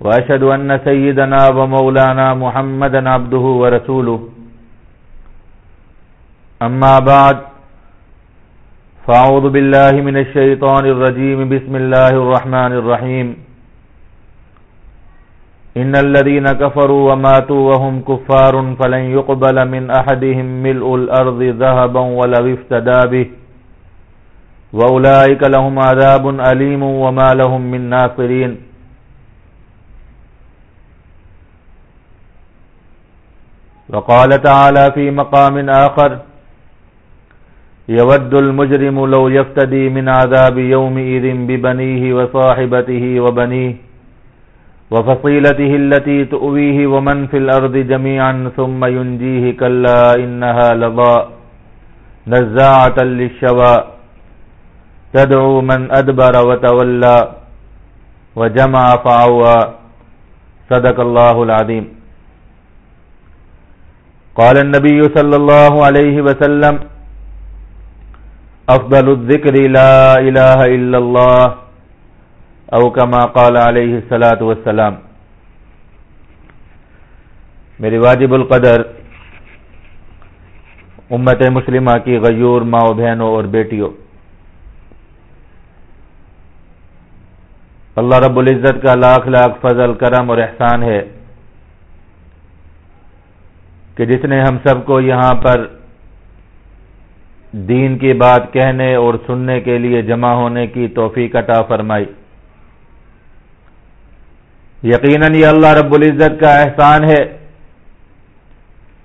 وأشهد أن سيدنا ومولانا محمدا عبده ورسوله. أما بعد فأعوذ بالله من الشيطان الرجيم. بسم الله الرحمن الرحيم. إن الذين كفروا وماتوا وهم كفار فلن يقبل من أحدهم ملء الأرض ذهبا ولو افتدى به. وأولئك لهم عذاب أليم وما لهم من ناصرين. وقال تعالى في مقام آخر يود المجرم لو يفتدي من عذاب يومئذ ببنيه وصاحبته وبنيه وفصيلته التي تؤويه ومن في الأرض جميعا ثم ينجيه كلا إنها لضاء نزاعة للشواء تدعو من أدبر وتولى وجمع فعوى. صدق الله العظيم. قال النبي صلى الله عليه وسلم افضل الذکر لا الہ الا اللہ او کما قال علیہ الصلات والسلام. میری واجب القدر امت مسلمہ کی غیور ماؤ بہنوں اور بیٹیوں۔ اللہ رب العزت کا لاکھ لاکھ فضل کرم اور احسان ہے۔ کہ جس نے ہم سب کو یہاں پر دین کی بات کہنے اور سننے کے لیے جمع ہونے کی توفیق عطا فرمائی۔ یقیناً یہ اللہ رب العزت کا احسان ہے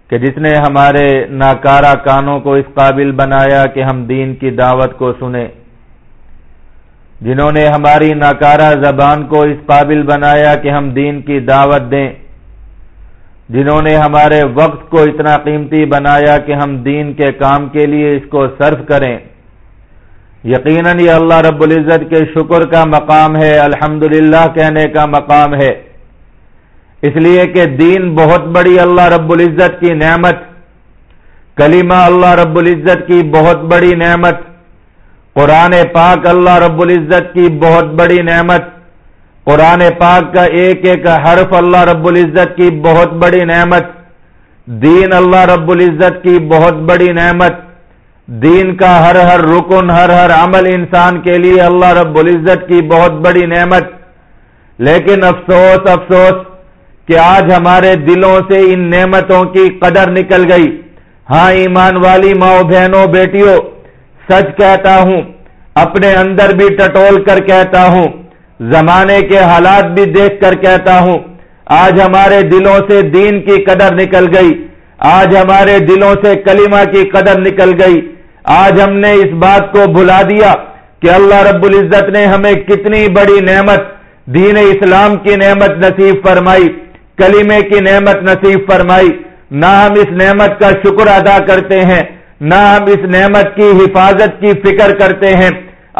کہ جس نے ہمارے ناکارہ کانوں کو اس قابل بنایا کہ ہم دین کی دعوت کو سنیں۔ جنہوں نے ہماری ناکارہ زبان کو اس قابل بنایا کہ ہم دین کی دعوت دیں۔ جنہوں نے ہمارے وقت کو اتنا قیمتی بنایا کہ ہم دین کے کام کے لیے اس کو صرف کریں۔ یقیناً یہ اللہ رب العزت کے شکر کا مقام ہے الحمد کہنے کا مقام ہے۔ اس لیے کہ دین بہت بڑی اللہ رب العزت کی نعمت، کلمہ اللہ رب العزت کی بہت بڑی نعمت، قرآن پاک اللہ رب العزت کی بہت بڑی نعمت قرآن پاک کا ایک ایک حرف اللہ رب العزت کی بہت بڑی نعمت، دین اللہ رب العزت کی بہت بڑی نعمت، دین کا ہر ہر رکن، ہر ہر عمل انسان کے لیے اللہ رب العزت کی بہت بڑی نعمت۔ لیکن افسوس افسوس کہ آج ہمارے دلوں سے ان نعمتوں کی قدر نکل گئی۔ ہاں ایمان والی ماؤ بہنوں، بیٹیوں، سچ کہتا ہوں، اپنے اندر بھی ٹٹول کر کہتا ہوں۔ زمانے کے حالات بھی دیکھ کر کہتا ہوں، آج ہمارے دلوں سے دین کی قدر نکل گئی، آج ہمارے دلوں سے کلمہ کی قدر نکل گئی۔ آج ہم نے اس بات کو بھلا دیا کہ اللہ رب العزت نے ہمیں کتنی بڑی نعمت، دین اسلام کی نعمت نصیب فرمائی کلیمے کی نعمت نصیب فرمائی۔ نہ ہم اس نعمت کا شکر ادا کرتے ہیں، نہ ہم اس نعمت کی حفاظت کی فکر کرتے ہیں۔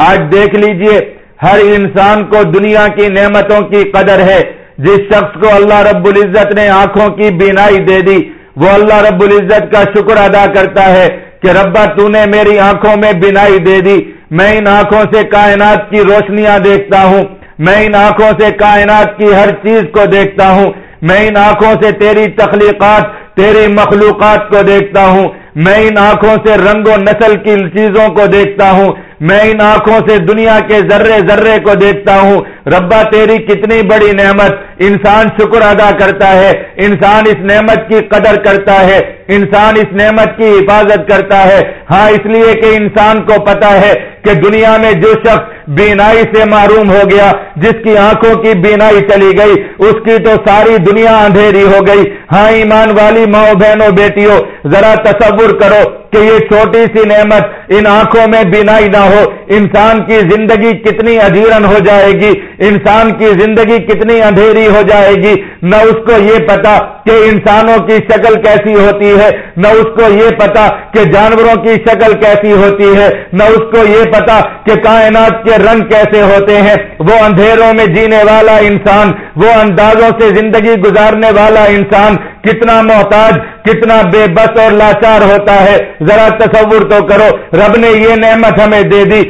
آج دیکھ لیجیے ہر انسان کو دنیا کی نعمتوں کی قدر ہے۔ جس شخص کو اللہ رب العزت نے آنکھوں کی بینائی دے دی، وہ اللہ رب العزت کا شکر ادا کرتا ہے کہ ربا تو نے میری آنکھوں میں بینائی دے دی۔ میں ان آنکھوں سے کائنات کی روشنیاں دیکھتا ہوں۔ میں ان آنکھوں سے کائنات کی ہر چیز کو دیکھتا ہوں۔ میں ان آنکھوں سے تیری تخلیقات، تیری مخلوقات کو دیکھتا ہوں۔ میں ان آنکھوں سے رنگ و نسل کی چیزوں کو دیکھتا ہوں۔ میں ان آنکھوں سے دنیا کے ذرے ذرے کو دیکھتا ہوں۔ ربا، تیری کتنی بڑی نعمت انسان شکر ادا کرتا ہے۔ انسان اس نعمت کی قدر کرتا ہے۔ انسان اس نعمت کی حفاظت کرتا ہے۔ ہاں اس لیے کہ انسان کو پتا ہے کہ دنیا میں جو شخص بینائی سے معروم ہو گیا، جس کی آنکھوں کی بینائی چلی گئی، اس کی تو ساری دنیا اندھیری ہو گئی۔ ہاں ایمان والی ماؤ بہنوں، بیٹیوں، ذرا تصور کرو کہ یہ چھوٹی سی نعمت ان آنکھوں میں بینائی نہ ہو، انسان کی زندگی کتنی ادھیرن ہو جائے گی، انسان کی زندگی کتنی اندھیری ہو جائے گی، نہ اس کو یہ پتا کہ انسانوں کی شکل کیسی ہوتی ہے، نہ اس کو یہ پتا کہ جانوروں کی شکل کیسی ہوتی ہے، نہ اس کو یہ پتا کہ کائنات کے رنگ کیسے ہوتے ہیں۔ وہ اندھیروں میں جینے والا انسان، وہ اندازوں سے زندگی گزارنے والا انسان کتنا محتاج، کتنا بے بس اور لاچار ہوتا ہے۔ ذرا تصور تو کرو رب نے یہ نعمت ہمیں دے دی۔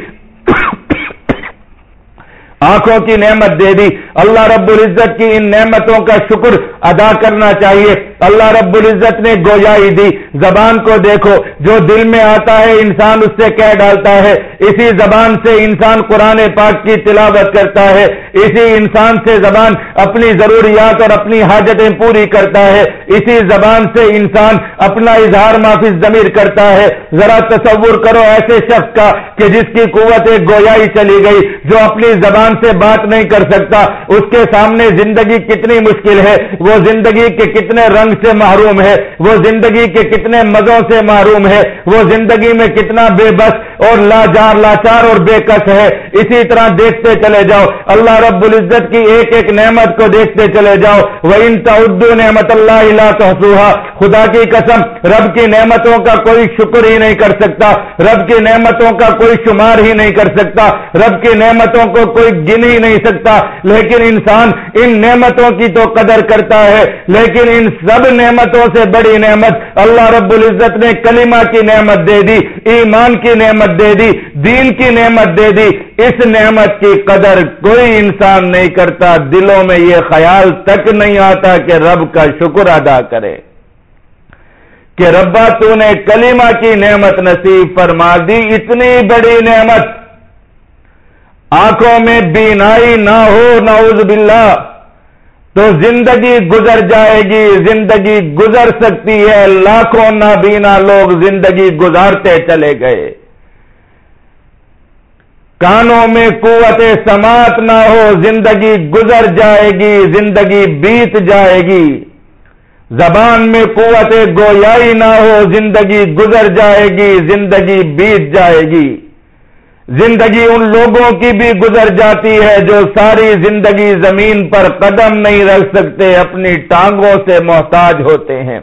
آنکھوں کی نعمت دے دی۔ اللہ رب العزت کی ان نعمتوں کا شکر ادا کرنا چاہیے۔ اللہ رب العزت نے گویائی دی۔ زبان کو دیکھو، جو دل میں آتا ہے، انسان اس سے کہہ ڈالتا ہے۔ اسی زبان سے انسان قرآن پاک کی تلاوت کرتا ہے۔ اسی انسان سے زبان اپنی ضروریات اور اپنی حاجتیں پوری کرتا ہے۔ اسی زبان سے انسان اپنا اظہار معافی ضمیر کرتا ہے۔ ذرا تصور کرو ایسے شخص کا کہ جس کی قوت ایک گویائی چلی گئی، جو اپنی زبان سے بات نہیں کر سکتا۔ اس کے سامنے زندگی کتنی مشکل ہے، وہ زندگی کے کتنے رنگ سے محروم ہے، وہ زندگی کے کتنے مزوں سے محروم ہے، وہ زندگی میں کتنا بے بس اور لاجار، لاچار اور بے کس ہے۔ اسی طرح دیکھتے چلے جاؤ۔ اللہ رب العزت کی ایک ایک نعمت کو دیکھتے چلے جاؤ۔ وہ ان اردو نعمت اللہ تحسوہا خدا کی قسم، رب کی نعمتوں کا کوئی شکر ہی نہیں کر سکتا۔ رب کی نعمتوں کا کوئی شمار ہی نہیں کر سکتا۔ رب کی نعمتوں کو کوئی گن ہی نہیں سکتا۔ لیکن انسان ان نعمتوں کی تو قدر کرتا ہے، لیکن ان سب نعمتوں سے بڑی نعمت۔ اللہ رب العزت نے کلمہ کی نعمت دے دی، ایمان کی نعمت دے دی، دین کی نعمت دے دی۔ اس نعمت کی قدر کوئی انسان نہیں کرتا، دلوں میں یہ خیال تک نہیں آتا کہ رب کا شکر ادا کرے۔ کہ ربا تو نے کلمہ کی نعمت نصیب فرما دی، اتنی بڑی نعمت۔ آنکھوں میں بینائی نہ ہو، نعوذ باللہ۔ تو زندگی گزر جائے گی، زندگی گزر سکتی ہے۔ لاکھوں نابینا لوگ زندگی گزارتے چلے گئے۔ کانوں میں قوت سماعت نہ ہو، زندگی گزر جائے گی، زندگی بیت جائے گی۔ زبان میں قوت گویائی نہ ہو، زندگی گزر جائے گی، زندگی بیت جائے گی۔ زندگی ان لوگوں کی بھی گزر جاتی ہے جو ساری زندگی زمین پر قدم نہیں رکھ سکتے، اپنی ٹانگوں سے محتاج ہوتے ہیں۔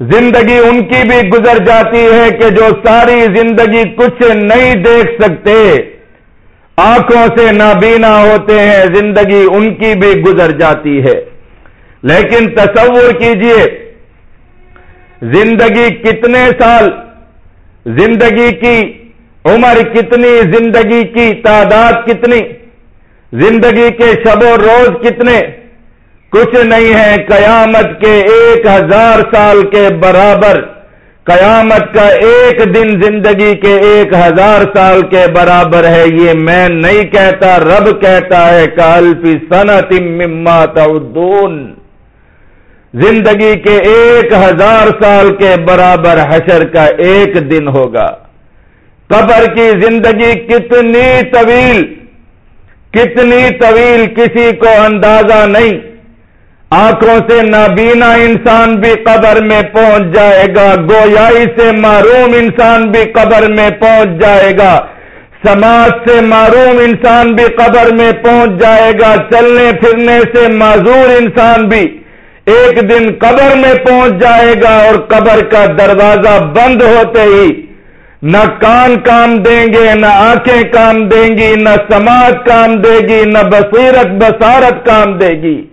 زندگی ان کی بھی گزر جاتی ہے کہ جو ساری زندگی کچھ نہیں دیکھ سکتے۔ آنکھوں سے نابینا ہوتے ہیں، زندگی ان کی بھی گزر جاتی ہے۔ لیکن تصور کیجیے، زندگی کتنے سال، زندگی کی عمر کتنی، زندگی کی تعداد کتنی، زندگی کے شب و روز کتنے، کچھ نہیں ہے قیامت کے ایک ہزار سال کے برابر۔ قیامت کا ایک دن زندگی کے ایک ہزار سال کے برابر ہے، یہ میں نہیں کہتا، رب کہتا ہے کالفی صنعت مما تعدون۔ زندگی کے ایک ہزار سال کے برابر حشر کا ایک دن ہوگا۔ قبر کی زندگی کتنی طویل کتنی طویل کسی کو اندازہ نہیں۔ آنکھوں سے نابینا انسان بھی قبر میں پہنچ جائے گا، گویائی سے معروم انسان بھی قبر میں پہنچ جائے گا۔ سماج سے معروم انسان بھی قبر میں پہنچ جائے گا، چلنے پھرنے سے معذور انسان بھی۔ ایک دن قبر میں پہنچ جائے گا اور قبر کا دروازہ بند ہوتے ہی نہ کان کام دیں گے، نہ آنکھیں کام دیں گی، نہ سماج کام دے گی، نہ بصیرت بسارت کام دے گی۔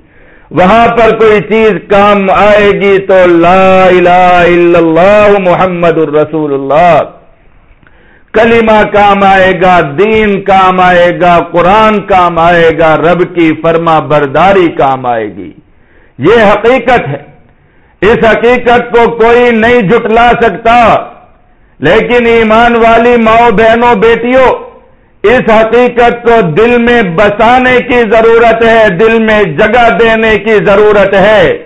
وہاں پر کوئی چیز کام آئے گی تو لا الہ الا اللہ محمد الرسول اللہ کلمہ کام آئے گا، دین کام آئے گا، قرآن کام آئے گا، رب کی فرما برداری کام آئے گی۔ یہ حقیقت ہے۔ اس حقیقت کو کوئی نہیں جھٹلا سکتا۔ لیکن ایمان والی ماؤں بہنوں بیٹیوں، اس حقیقت کو دل میں بسانے کی ضرورت ہے، دل میں جگہ دینے کی ضرورت ہے۔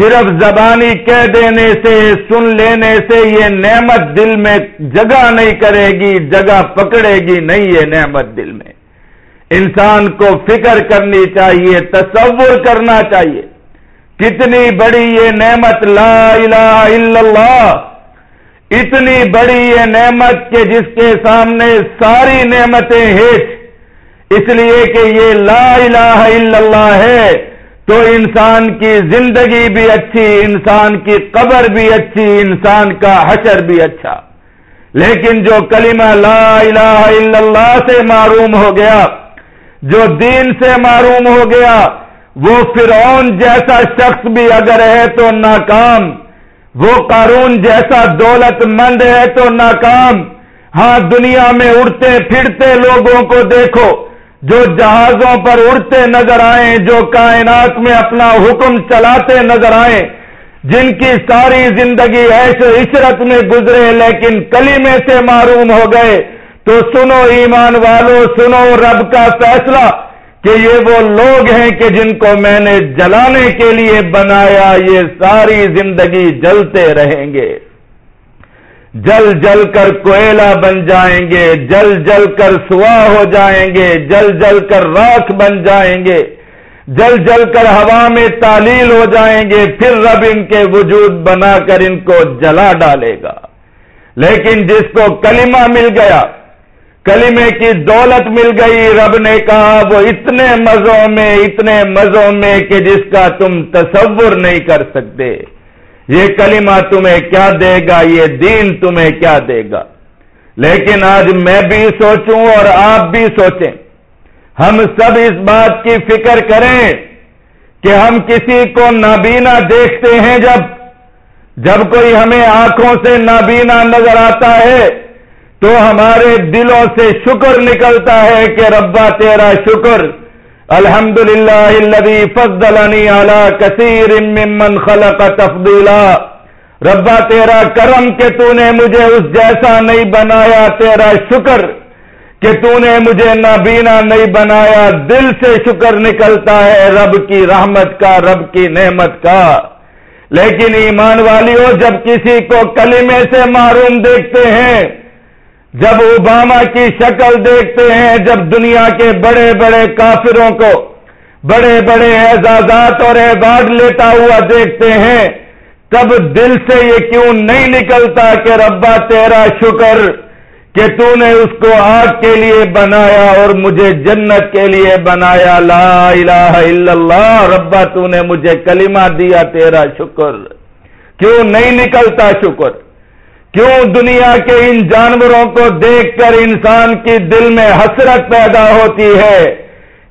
صرف زبانی کہہ دینے سے، سن لینے سے یہ نعمت دل میں جگہ نہیں کرے گی، جگہ پکڑے گی نہیں یہ نعمت دل میں۔ انسان کو فکر کرنی چاہیے، تصور کرنا چاہیے۔ کتنی بڑی یہ نعمت لا الہ الا اللہ۔ اتنی بڑی یہ نعمت کہ جس کے سامنے ساری نعمتیں ہیٹ اس لیے کہ یہ لا الہ الا اللہ ہے، تو انسان کی زندگی بھی اچھی، انسان کی قبر بھی اچھی، انسان کا حشر بھی اچھا۔ لیکن جو کلمہ لا الہ الا اللہ سے معروم ہو گیا، جو دین سے معروم ہو گیا، وہ فرعون جیسا شخص بھی اگر ہے تو ناکام۔ وہ قارون جیسا دولت مند ہے تو ناکام۔ ہاں دنیا میں اڑتے پھرتے لوگوں کو دیکھو۔ جو جہازوں پر اڑتے نظر آئیں، جو کائنات میں اپنا حکم چلاتے نظر آئیں۔ جن کی ساری زندگی ایسے عشرت میں گزرے، لیکن کلیمے سے معروم ہو گئے۔ تو سنو ایمان والو، سنو رب کا فیصلہ۔ کہ یہ وہ لوگ ہیں کہ جن کو میں نے جلانے کے لیے بنایا، یہ ساری زندگی جلتے رہیں گے۔ جل جل کر کوئلہ بن جائیں گے، جل جل کر سوا ہو جائیں گے، جل جل کر راکھ بن جائیں گے۔ جل جل کر ہوا میں تعلیل ہو جائیں گے، پھر رب ان کے وجود بنا کر ان کو جلا ڈالے گا۔ لیکن جس کو کلمہ مل گیا کلمے کی دولت مل گئی، رب نے کہا، وہ اتنے مزوں میں، اتنے مزوں میں کہ جس کا تم تصور نہیں کر سکتے۔ یہ کلمہ تمہیں کیا دے گا؟ یہ دین تمہیں کیا دے گا؟ لیکن آج میں بھی سوچوں اور آپ بھی سوچیں۔ ہم سب اس بات کی فکر کریں کہ ہم کسی کو نابینا دیکھتے ہیں جب جب کوئی ہمیں آنکھوں سے نابینا نظر آتا ہے۔ تو ہمارے دلوں سے شکر نکلتا ہے کہ ربا تیرا شکر الحمد للہ فضلنی اعلی کثیر ممن خلق تفضیلا۔ ربا تیرا کرم کہ تو نے مجھے اس جیسا نہیں بنایا، تیرا شکر کہ تو نے مجھے نابینا نہیں بنایا۔ دل سے شکر نکلتا ہے رب کی رحمت کا، رب کی نعمت کا۔ لیکن ایمان والیوں، جب کسی کو کلمے سے معروم دیکھتے ہیں جب اوباما کی شکل دیکھتے ہیں، جب دنیا کے بڑے بڑے کافروں کو بڑے بڑے اعزازات اور ایوارڈ لیتا ہوا دیکھتے ہیں، تب دل سے یہ کیوں نہیں نکلتا کہ ربا تیرا شکر کہ تو نے اس کو آگ کے لیے بنایا اور مجھے جنت کے لیے بنایا۔ لا الہ الا اللہ، ربا تو نے مجھے کلمہ دیا تیرا شکر۔ کیوں نہیں نکلتا شکر؟ کیوں دنیا کے ان جانوروں کو دیکھ کر انسان کی دل میں حسرت پیدا ہوتی ہے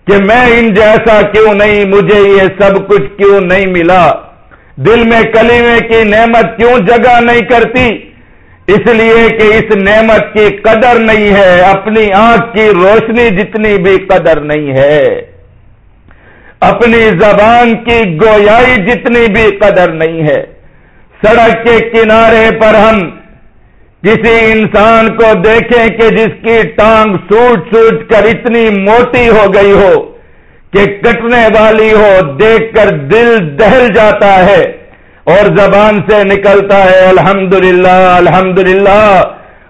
کہ میں ان جیسا کیوں نہیں، مجھے یہ سب کچھ کیوں نہیں ملا؟ دل میں کلیمے کی نعمت کیوں جگہ نہیں کرتی؟ اس لیے کہ اس نعمت کی قدر نہیں ہے، اپنی آنکھ کی روشنی جتنی بھی قدر نہیں ہے۔ اپنی زبان کی گویائی جتنی بھی قدر نہیں ہے۔ سڑک کے کنارے پر ہم کسی انسان کو دیکھیں کہ جس کی ٹانگ سوٹ سوٹ کر اتنی موٹی ہو گئی ہو کہ کٹنے والی ہو، دیکھ کر دل دہل جاتا ہے اور زبان سے نکلتا ہے، الحمدللہ الحمدللہ،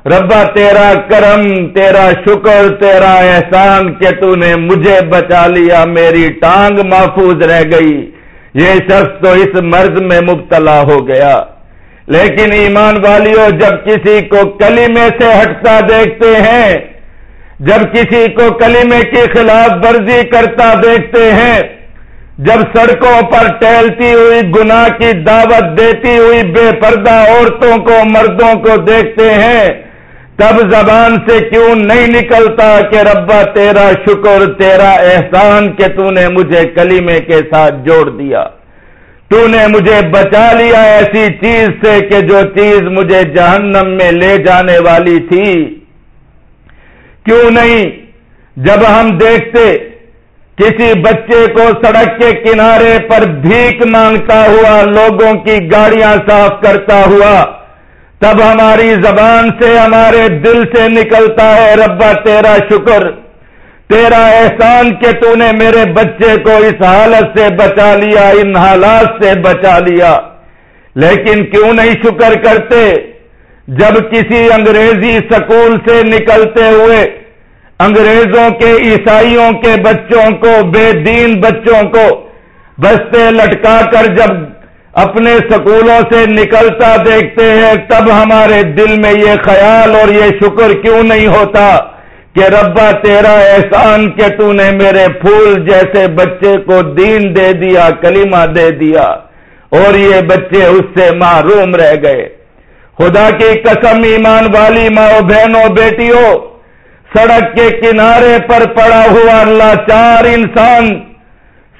ربا تیرا کرم، تیرا شکر، تیرا احسان کہ تو نے مجھے بچا لیا، میری ٹانگ محفوظ رہ گئی۔ یہ شخص تو اس مرض میں مبتلا ہو گیا۔ لیکن ایمان والیوں جب کسی کو کلیمے سے ہٹتا دیکھتے ہیں، جب کسی کو کلیمے کی خلاف ورزی کرتا دیکھتے ہیں، جب سڑکوں پر ٹہلتی ہوئی گناہ کی دعوت دیتی ہوئی بے پردہ عورتوں کو، مردوں کو دیکھتے ہیں، تب زبان سے کیوں نہیں نکلتا کہ ربا تیرا شکر، تیرا احسان کہ تو نے مجھے کلیمے کے ساتھ جوڑ دیا۔ تو نے مجھے بچا لیا ایسی چیز سے کہ جو چیز مجھے جہنم میں لے جانے والی تھی۔ کیوں نہیں؟ جب ہم دیکھتے کسی بچے کو سڑک کے کنارے پر بھیک مانگتا ہوا، لوگوں کی گاڑیاں صاف کرتا ہوا، تب ہماری زبان سے، ہمارے دل سے نکلتا ہے، ربا تیرا شکر۔ تیرا احسان کہ تو نے میرے بچے کو اس حالت سے بچا لیا، ان حالات سے بچا لیا۔ لیکن کیوں نہیں شکر کرتے؟ جب کسی انگریزی سکول سے نکلتے ہوئے انگریزوں کے، عیسائیوں کے بچوں کو، بے دین بچوں کو بستے لٹکا کر جب اپنے سکولوں سے نکلتا دیکھتے ہیں، تب ہمارے دل میں یہ خیال اور یہ شکر کیوں نہیں ہوتا؟ کہ ربا تیرا احسان کہ تو نے میرے پھول جیسے بچے کو دین دے دیا، کلمہ دے دیا۔ اور یہ بچے اس سے محروم رہ گئے۔ خدا کی قسم ایمان والی ماں بہنوں، بیٹیوں، سڑک کے کنارے پر پڑا ہوا اللہ چار انسان،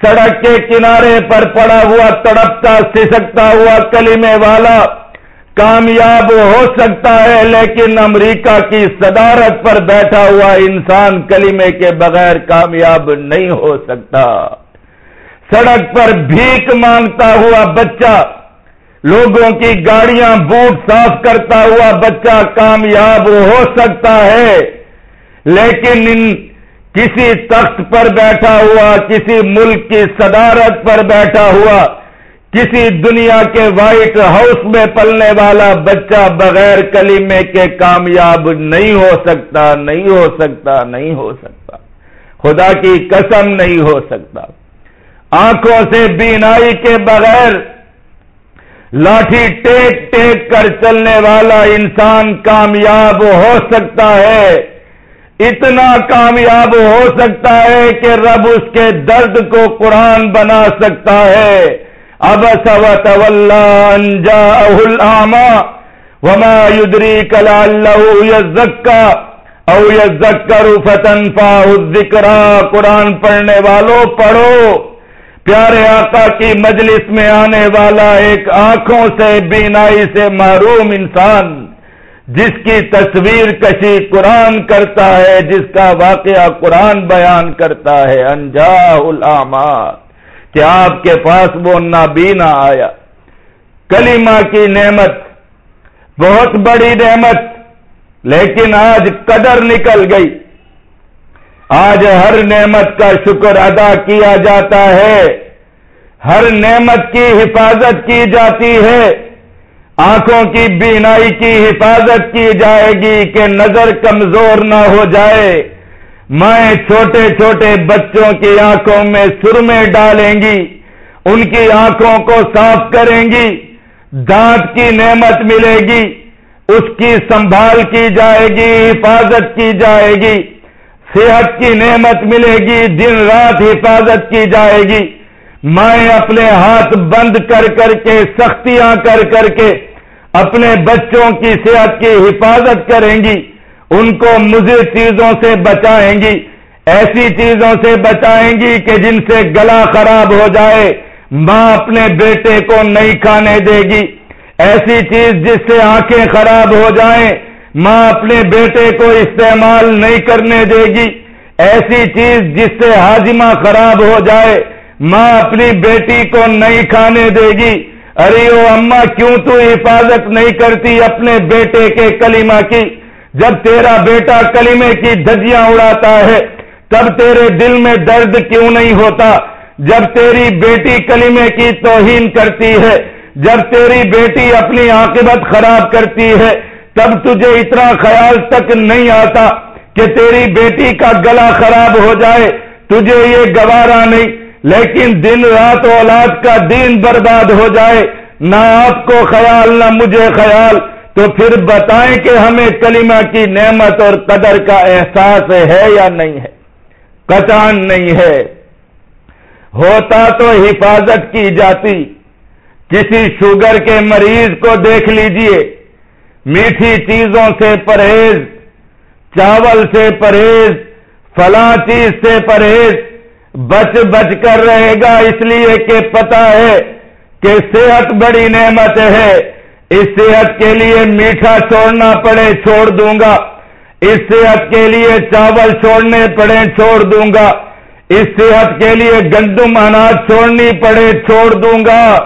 سڑک کے کنارے پر پڑا ہوا تڑپتا، سسکتا ہوا کلمے والا کامیاب ہو سکتا ہے، لیکن امریکہ کی صدارت پر بیٹھا ہوا انسان کلمے کے بغیر کامیاب نہیں ہو سکتا۔ سڑک پر بھیک مانگتا ہوا بچہ، لوگوں کی گاڑیاں بوٹ صاف کرتا ہوا بچہ کامیاب ہو سکتا ہے، لیکن ان کسی تخت پر بیٹھا ہوا، کسی ملک کی صدارت پر بیٹھا ہوا کسی دنیا کے وائٹ ہاؤس میں پلنے والا بچہ بغیر کلیمے کے کامیاب نہیں ہو سکتا، نہیں ہو سکتا، نہیں ہو سکتا۔ خدا کی قسم نہیں ہو سکتا۔ آنکھوں سے بینائی کے بغیر لاٹھی ٹیک ٹیک کر چلنے والا انسان کامیاب ہو سکتا ہے۔ اتنا کامیاب ہو سکتا ہے کہ رب اس کے درد کو قرآن بنا سکتا ہے۔ اب سوت انجا العما وما یدری کلا اللہ یزکا او یزکر فتن ذکر قرآن پڑھنے والوں پڑھو۔ پیارے آقا کی مجلس میں آنے والا ایک آنکھوں سے، بینائی سے محروم انسان، جس کی تصویر کشی قرآن کرتا ہے، جس کا واقعہ قرآن بیان کرتا ہے انجا الامات کہ آپ کے پاس وہ نابینا آیا۔ کلیمہ کی نعمت بہت بڑی نعمت، لیکن آج قدر نکل گئی۔ آج ہر نعمت کا شکر ادا کیا جاتا ہے۔ ہر نعمت کی حفاظت کی جاتی ہے۔ آنکھوں کی بینائی کی حفاظت کی جائے گی کہ نظر کمزور نہ ہو جائے۔ مائیں چھوٹے چھوٹے بچوں کی آنکھوں میں سرمے ڈالیں گی، ان کی آنکھوں کو صاف کریں گی، دانت کی نعمت ملے گی، اس کی سنبھال کی جائے گی، حفاظت کی جائے گی، صحت کی نعمت ملے گی، دن رات حفاظت کی جائے گی۔ مائیں اپنے ہاتھ بند کر کر کے، سختیاں کر کر کے اپنے بچوں کی صحت کی حفاظت کریں گی۔ ان کو مضر چیزوں سے بچائیں گی، ایسی چیزوں سے بچائیں گی کہ جن سے گلا خراب ہو جائے، ماں اپنے بیٹے کو نہیں کھانے دے گی۔ ایسی چیز جس سے آنکھیں خراب ہو جائیں، ماں اپنے بیٹے کو استعمال نہیں کرنے دے گی۔ ایسی چیز جس سے ہاجمہ خراب ہو جائے، ماں اپنی بیٹی کو نہیں کھانے دے گی۔ ارے او اما کیوں تو حفاظت نہیں کرتی اپنے بیٹے کے کلمہ کی؟ جب تیرا بیٹا کلمے کی دھجیاں اڑاتا ہے، تب تیرے دل میں درد کیوں نہیں ہوتا؟ جب تیری بیٹی کلمے کی توہین کرتی ہے، جب تیری بیٹی اپنی عاقبت خراب کرتی ہے، تب تجھے اتنا خیال تک نہیں آتا کہ تیری بیٹی کا گلا خراب ہو جائے۔ تجھے یہ گوارا نہیں، لیکن دن رات اولاد کا دین برباد ہو جائے۔ نہ آپ کو خیال، نہ مجھے خیال۔ تو پھر بتائیں کہ ہمیں کلمہ کی نعمت اور قدر کا احساس ہے یا نہیں ہے؟ کچان نہیں ہے۔ ہوتا تو حفاظت کی جاتی۔ کسی شوگر کے مریض کو دیکھ لیجیے۔ میٹھی چیزوں سے پرہیز، چاول سے پرہیز، فلاں چیز سے پرہیز۔ بچ بچ کر رہے گا اس لیے کہ پتا ہے کہ صحت بڑی نعمت ہے۔ اس صحت کے لیے میٹھا چھوڑنا پڑے چھوڑ دوں گا۔ اس صحت کے لیے چاول چھوڑنے پڑے چھوڑ دوں گا۔ اس صحت کے لیے گندم اناج چھوڑنی پڑے چھوڑ دوں گا۔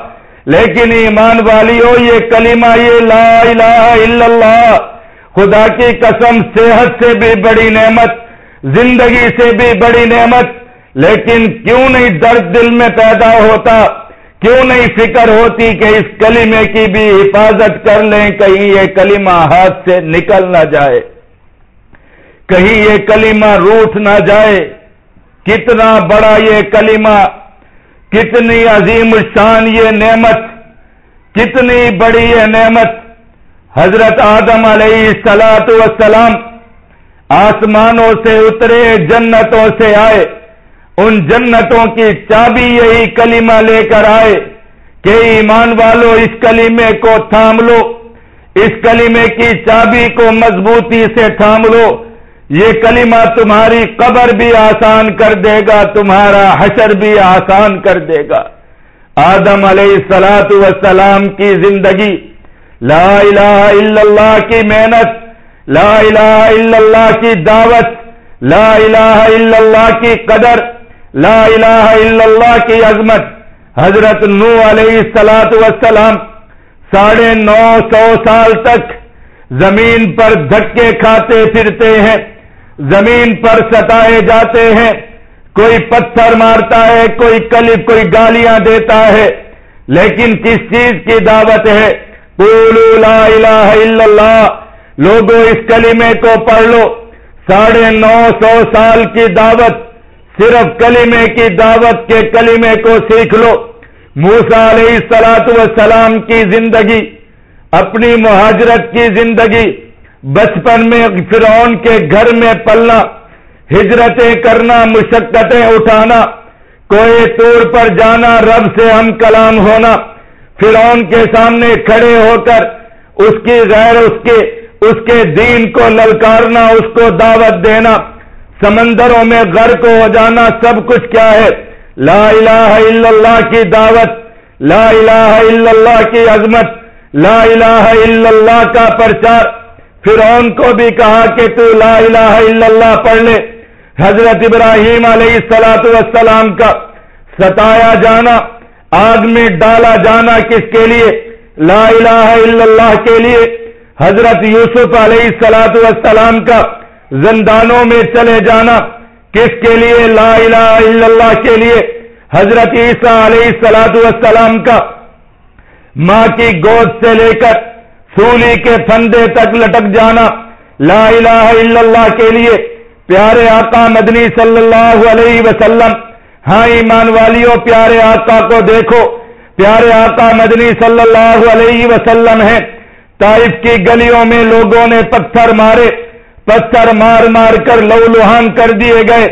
لیکن ایمان والی ہو یہ کلمہ یہ لا الہ الا اللہ، خدا کی قسم صحت سے بھی بڑی نعمت، زندگی سے بھی بڑی نعمت، لیکن کیوں نہیں درد دل میں پیدا ہوتا؟ کیوں نہیں فکر ہوتی کہ اس کلمے کی بھی حفاظت کر لیں کہیں یہ کلمہ ہاتھ سے نکل نہ جائے؟ کہیں یہ کلمہ روٹ نہ جائے؟ کتنا بڑا یہ کلمہ؟ کتنی عظیم شان یہ نعمت؟ کتنی بڑی ہے نعمت؟ حضرت آدم علیہ سلاۃ وسلام آسمانوں سے اترے، جنتوں سے آئے۔ ان جنتوں کی چابی یہی کلمہ لے کر آئے کہ ایمان والو، اس کلمے کو تھام لو، اس کلمے کی چابی کو مضبوطی سے تھام لو۔ یہ کلمہ تمہاری قبر بھی آسان کر دے گا، تمہارا حشر بھی آسان کر دے گا۔ آدم علیہ السلاط وسلام کی زندگی، لا الہ الا اللہ کی محنت، لا الہ الا اللہ کی دعوت، لا الہ الا اللہ کی قدر۔ لا الہ الا اللہ کی عظمت، حضرت نو علیہ السلاط وسلام ساڑھے نو سو سال تک زمین پر دھکے کھاتے پھرتے ہیں، زمین پر ستائے جاتے ہیں، کوئی پتھر مارتا ہے، کوئی کلب کوئی گالیاں دیتا ہے، لیکن کس چیز کی دعوت ہے؟ لا الہ الا اللہ لوگوں اس کلمے کو پڑھ لو، ساڑھے نو سو سال کی دعوت صرف کلمے کی دعوت کے کلمے کو سیکھ لو۔ موسا علیہ سلاط وسلام کی زندگی، اپنی مہاجرت کی زندگی، بچپن میں فرعون کے گھر میں پلنا، ہجرتیں کرنا، مشقتیں اٹھانا کوئی طور پر جانا، رب سے ہم کلام ہونا۔ فرعون کے سامنے کھڑے ہو کر اس کی غیر، اس کے اس کے دین کو للکارنا، اس کو دعوت دینا۔ سمندروں میں غرق ہو جانا سب کچھ کیا ہے؟ لا الہ الا اللہ کی دعوت، لا الہ الا اللہ کی عظمت، لا الہ الا اللہ کا پرچار۔ فرعون کو بھی کہا کہ تو لا الہ الا اللہ پڑھ لے۔ حضرت ابراہیم علیہ السلاۃ والسلام کا ستایا جانا، آگ میں ڈالا جانا کس کے لیے؟ لا الہ الا اللہ کے لیے۔ حضرت یوسف علیہ السلاۃ والسلام کا زندانوں میں چلے جانا کس کے لیے؟ لا الہ الا اللہ کے لیے۔ حضرت عیسیٰ علیہ السلاط والسلام کا ماں کی گود سے لے کر سولی کے پھندے تک لٹک جانا۔ لا الہ الا اللہ کے لیے۔ پیارے آقا مدنی صلی اللہ علیہ وسلم ہاں ایمان والیوں پیارے آقا کو دیکھو۔ پیارے آقا مدنی صلی اللہ علیہ وسلم ہیں۔ طائف کی گلیوں میں لوگوں نے پتھر مارے۔ پتھر مار مار کر لو لوہان کر دیے گئے۔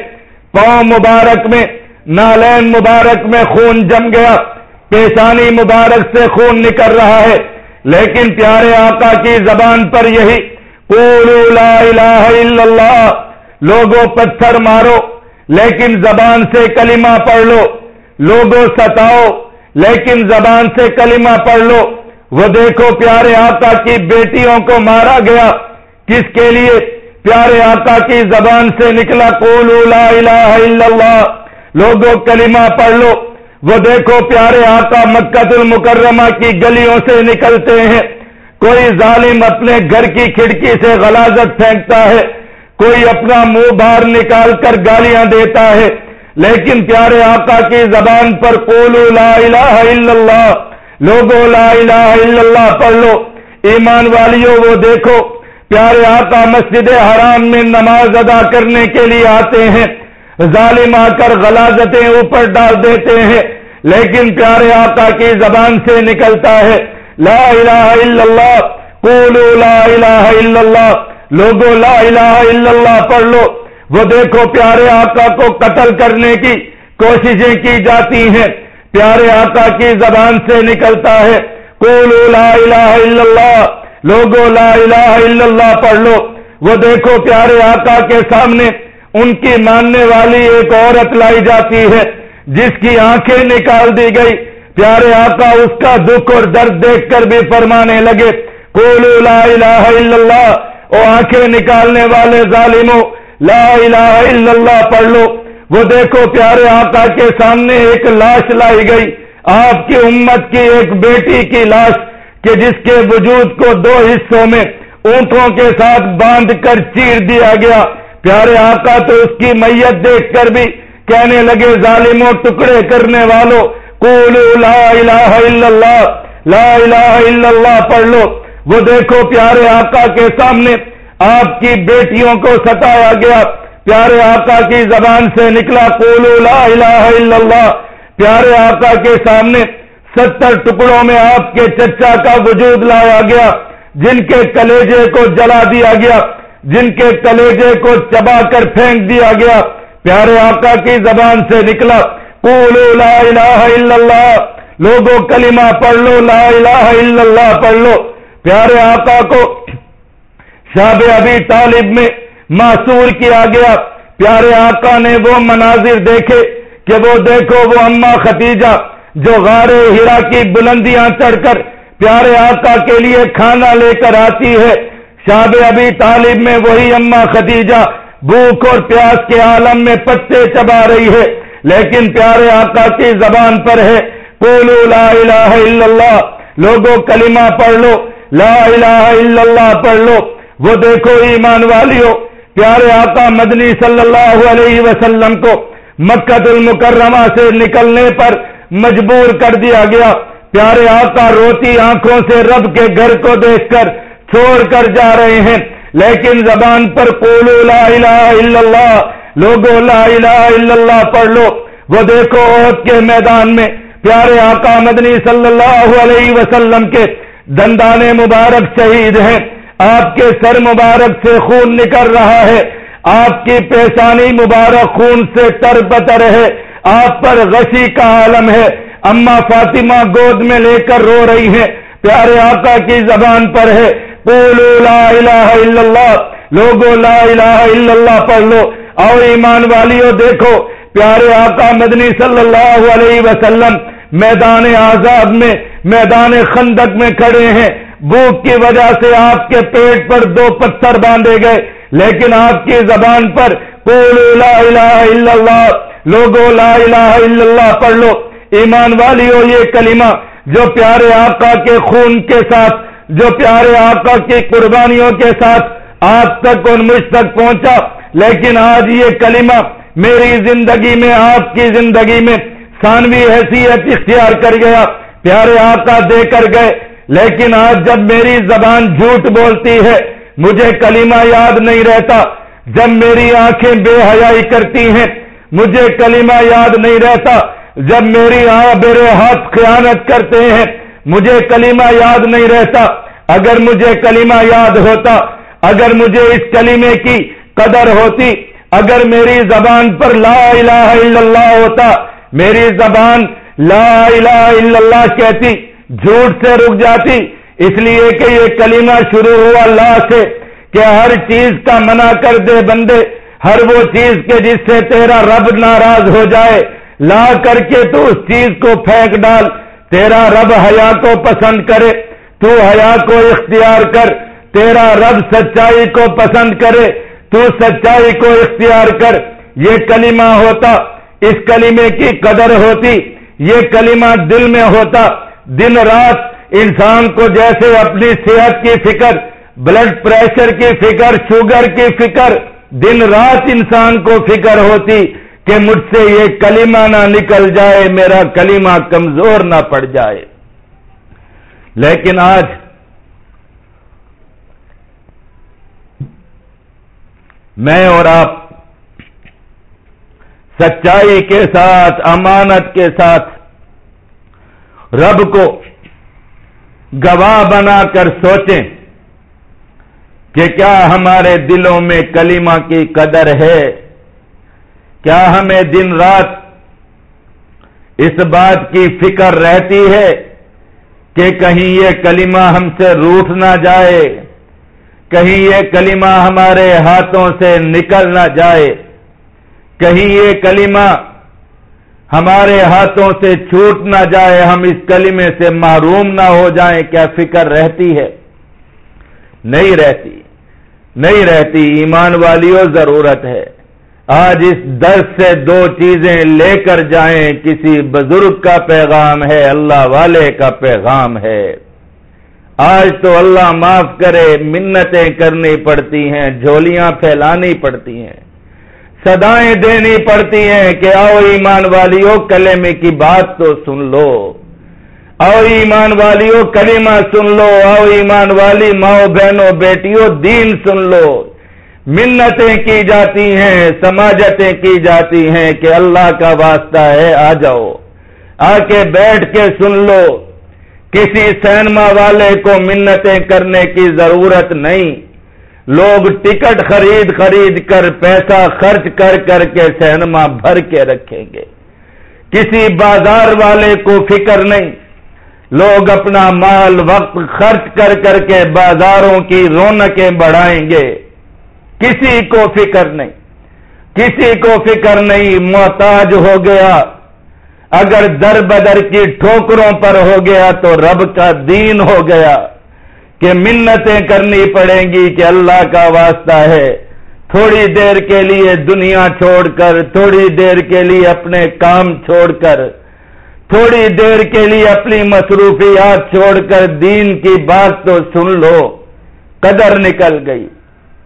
پاؤں مبارک میں، نالین مبارک میں خون جم گیا۔ پیشانی مبارک سے خون نکل رہا ہے۔ لیکن پیارے آقا کی زبان پر یہی لا الہ الا اللہ، لوگوں پتھر مارو، لیکن زبان سے کلمہ پڑھ لو۔ لوگوں ستاؤ، لیکن زبان سے کلمہ پڑھ لو۔ وہ دیکھو پیارے آقا کی بیٹیوں کو مارا گیا۔ کس کے لیے؟ پیارے آقا کی زبان سے نکلا لا الہ الا اللہ۔ لوگوں کلمہ پڑھ لو۔ وہ دیکھو پیارے آقا مکت المکرمہ کی گلیوں سے نکلتے ہیں۔ کوئی ظالم اپنے گھر کی کھڑکی سے غلازت پھینکتا ہے۔ کوئی اپنا منہ باہر نکال کر گالیاں دیتا ہے۔ لیکن پیارے آقا کی زبان پر قولو لا الہ الا اللہ۔ لوگوں لا الہ الا اللہ پڑھ لو۔ ایمان والیوں، وہ دیکھو۔ پیارے آقا مسجد حرام میں نماز ادا کرنے کے لیے آتے ہیں۔ ظالم آ کر غلازتیں اوپر ڈال دیتے ہیں۔ لیکن پیارے آقا کی زبان سے نکلتا ہے۔ لا الہ الا اللہ، قولوا لا الہ الا اللہ۔ لوگوں لا الہ الا اللہ پڑھ لو۔ وہ دیکھو پیارے آقا کو قتل کرنے کی کوششیں کی جاتی ہیں۔ پیارے آقا کی زبان سے نکلتا ہے۔ قولوا لا الہ الا اللہ۔ لوگوں لا الہ الا اللہ پڑھ لو۔ وہ دیکھو پیارے آقا کے سامنے، ان کی ماننے والی ایک عورت لائی جاتی ہے، جس کی آنکھیں نکال دی گئی۔ پیارے آقا، اس کا دکھ اور درد دیکھ کر بھی فرمانے لگے۔ کولو لا الہ الا اللہ۔ او آنکھیں نکالنے والے ظالموں، لا الہ الا اللہ پڑھ لو۔ وہ دیکھو پیارے آقا کے سامنے ایک لاش لائی گئی۔ آپ کی امت کی ایک بیٹی کی لاش کہ جس کے وجود کو دو حصوں میں اونٹوں کے ساتھ باندھ کر چیر دیا گیا۔ پیارے آقا تو اس کی میت دیکھ کر بھی کہنے لگے، ظالموں، ٹکڑے کرنے والوں قولو لا الہ الا اللہ، لا الہ الا اللہ پڑھ لو۔ وہ دیکھو پیارے آقا کے سامنے آپ کی بیٹیوں کو ستایا گیا۔ پیارے آقا کی زبان سے نکلا قولو لا الہ الا اللہ۔ پیارے آقا کے سامنے ستر ٹکڑوں میں آپ کے چچا کا وجود لایا گیا، جن کے کلیجے کو جلا دیا گیا، جن کے کلیجے کو چبا کر پھینک دیا گیا۔ پیارے آقا کی زبان سے نکلا قولو لا الہ الا اللہ، لوگوں کلمہ پڑھ لو، لا الہ الا اللہ پڑھ لو۔ پیارے آقا کو شاب ابھی طالب میں معصور کیا گیا۔ پیارے آقا نے وہ مناظر دیکھے کہ وہ دیکھو وہ اما ختیجہ جو غار ہیرا کی بلندیاں چڑھ کر پیارے آقا کے لیے کھانا لے کر آتی ہے شاب ابھی طالب میں وہی اما ختیجہ بھوک اور پیاس کے عالم میں پتے چبا رہی ہے۔ لیکن پیارے آقا کی زبان پر ہے قولو لا الہ الا اللہ، لوگوں کلمہ پڑھ لو، لا الہ الا اللہ پڑھ لو۔ وہ دیکھو ایمان والیوں پیارے آقا مدنی صلی اللہ علیہ وسلم کو مکت المکرمہ سے نکلنے پر مجبور کر دیا گیا۔ پیارے آقا، روتی آنکھوں سے رب کے گھر کو دیکھ کر چھوڑ کر جا رہے ہیں۔ لیکن زبان پر قولو لا الہ الا اللہ لوگو لا الہ الا اللہ پڑھ لو۔ وہ دیکھو عہد کے میدان میں۔ پیارے آقا مدنی صلی اللہ علیہ وسلم کے دندان مبارک شہید ہیں۔ آپ کے سر مبارک سے خون نکل رہا ہے۔ آپ کی پیشانی مبارک خون سے تر بتر ہے۔ آپ پر غشی کا عالم ہے۔ اما فاطمہ گود میں لے کر رو رہی ہیں۔ پیارے آقا کی زبان پر ہے۔ پولو لا الہ الا اللہ۔ لوگو لا الہ الا اللہ پڑھ لو۔ اور ایمان والیوں دیکھو۔ پیارے آقا مدنی صلی اللہ علیہ وسلم، میدان آزاد میں، میدان خندق میں کھڑے ہیں۔ بھوک کی وجہ سے آپ کے پیٹ پر دو پتھر باندھے گئے۔ لیکن آپ کی زبان پر لا الہ الا اللہ۔ لوگو لا الہ الا اللہ پڑھ لو۔ ایمان والی ہو یہ کلمہ جو پیارے آقا کے خون کے ساتھ، جو پیارے آقا کی قربانیوں کے ساتھ آج تک اور مجھ تک پہنچا۔ لیکن آج یہ کلمہ میری زندگی میں، آپ کی زندگی میں ثانوی حیثیت اختیار کر گیا۔ پیارے آقا دے کر گئے۔ لیکن آج جب میری زبان جھوٹ بولتی ہے، مجھے کلمہ یاد نہیں رہتا۔ جب میری آنکھیں بے حیائی کرتی ہیں مجھے کلمہ یاد نہیں رہتا جب میری میرے ہاتھ خیانت کرتے ہیں، مجھے کلمہ یاد نہیں رہتا۔ اگر مجھے کلمہ یاد ہوتا، اگر مجھے اس کلمے کی قدر ہوتی، اگر میری زبان پر لا الہ الا اللہ ہوتا، میری زبان لا الہ الا اللہ کہتی، جھوٹ سے رک جاتی۔ اس لیے کہ یہ کلمہ شروع ہوا لا سے، کہ ہر چیز کا منع کر دے بندے۔ ہر وہ چیز کے جس سے تیرا رب ناراض ہو جائے، لا کر کے تو اس چیز کو پھینک ڈال۔ تیرا رب حیا کو پسند کرے، تو حیا کو اختیار کر۔ تیرا رب سچائی کو پسند کرے، تو سچائی کو اختیار کر۔ یہ کلمہ ہوتا، اس کلمے کی قدر ہوتی، یہ کلمہ دل میں ہوتا۔ دن رات انسان کو جیسے اپنی صحت کی فکر، بلڈ پریشر کی فکر، شوگر کی فکر دن رات انسان کو فکر ہوتی کہ مجھ سے یہ کلمہ نہ نکل جائے، میرا کلمہ کمزور نہ پڑ جائے۔ لیکن آج میں اور آپ سچائی کے ساتھ، امانت کے ساتھ رب کو گواہ بنا کر سوچیں۔ کہ کیا ہمارے دلوں میں کلمہ کی قدر ہے؟ کیا ہمیں دن رات اس بات کی فکر رہتی ہے کہ کہیں یہ کلمہ ہم سے روٹ نہ جائے، کہیں یہ کلمہ ہمارے ہاتھوں سے نکل نہ جائے، کہیں یہ کلمہ ہمارے ہاتھوں سے چھوٹ نہ جائے، ہم اس کلمے سے معروم نہ ہو جائیں، کیا فکر رہتی ہے؟ نہیں رہتی۔ نہیں رہتی، ایمان والیوں ضرورت ہے۔ آج اس درد سے دو چیزیں لے کر جائیں، کسی بزرگ کا پیغام ہے، اللہ والے کا پیغام ہے۔ آج تو اللہ معاف کرے، منتیں کرنی پڑتی ہیں، جھولیاں پھیلانی پڑتی ہیں۔ سدائیں دینی پڑتی ہیں کہ آؤ ایمان والیوں کلمے کی بات تو سن لو۔ آؤ ایمان والیوں کلمہ سن لو، آؤ ایمان والی ماؤ بہنوں بیٹیوں دین سن لو۔ منتیں کی جاتی ہیں، سماجتیں کی جاتی ہیں کہ اللہ کا واسطہ ہے، آ جاؤ۔ آ کے بیٹھ کے سن لو۔ کسی سینما والے کو منتیں کرنے کی ضرورت نہیں۔ لوگ ٹکٹ خرید خرید کر پیسہ خرچ کر کر کے سینما بھر کے رکھیں گے۔ کسی بازار والے کو فکر نہیں۔ لوگ اپنا مال وقت خرچ کر کر کے بازاروں کی رونقیں بڑھائیں گے۔ کسی کو فکر نہیں۔ کسی کو فکر نہیں، محتاج ہو گیا۔ اگر در بدر کی ٹھوکروں پر ہو گیا تو رب کا دین ہو گیا کہ منتیں کرنی پڑیں گی کہ اللہ کا واسطہ ہے۔ تھوڑی دیر کے لیے دنیا چھوڑ کر، تھوڑی دیر کے لیے اپنے کام چھوڑ کر۔ تھوڑی دیر کے لیے اپنی مصروفیات چھوڑ کر دین کی بات تو سن لو۔ قدر نکل گئی۔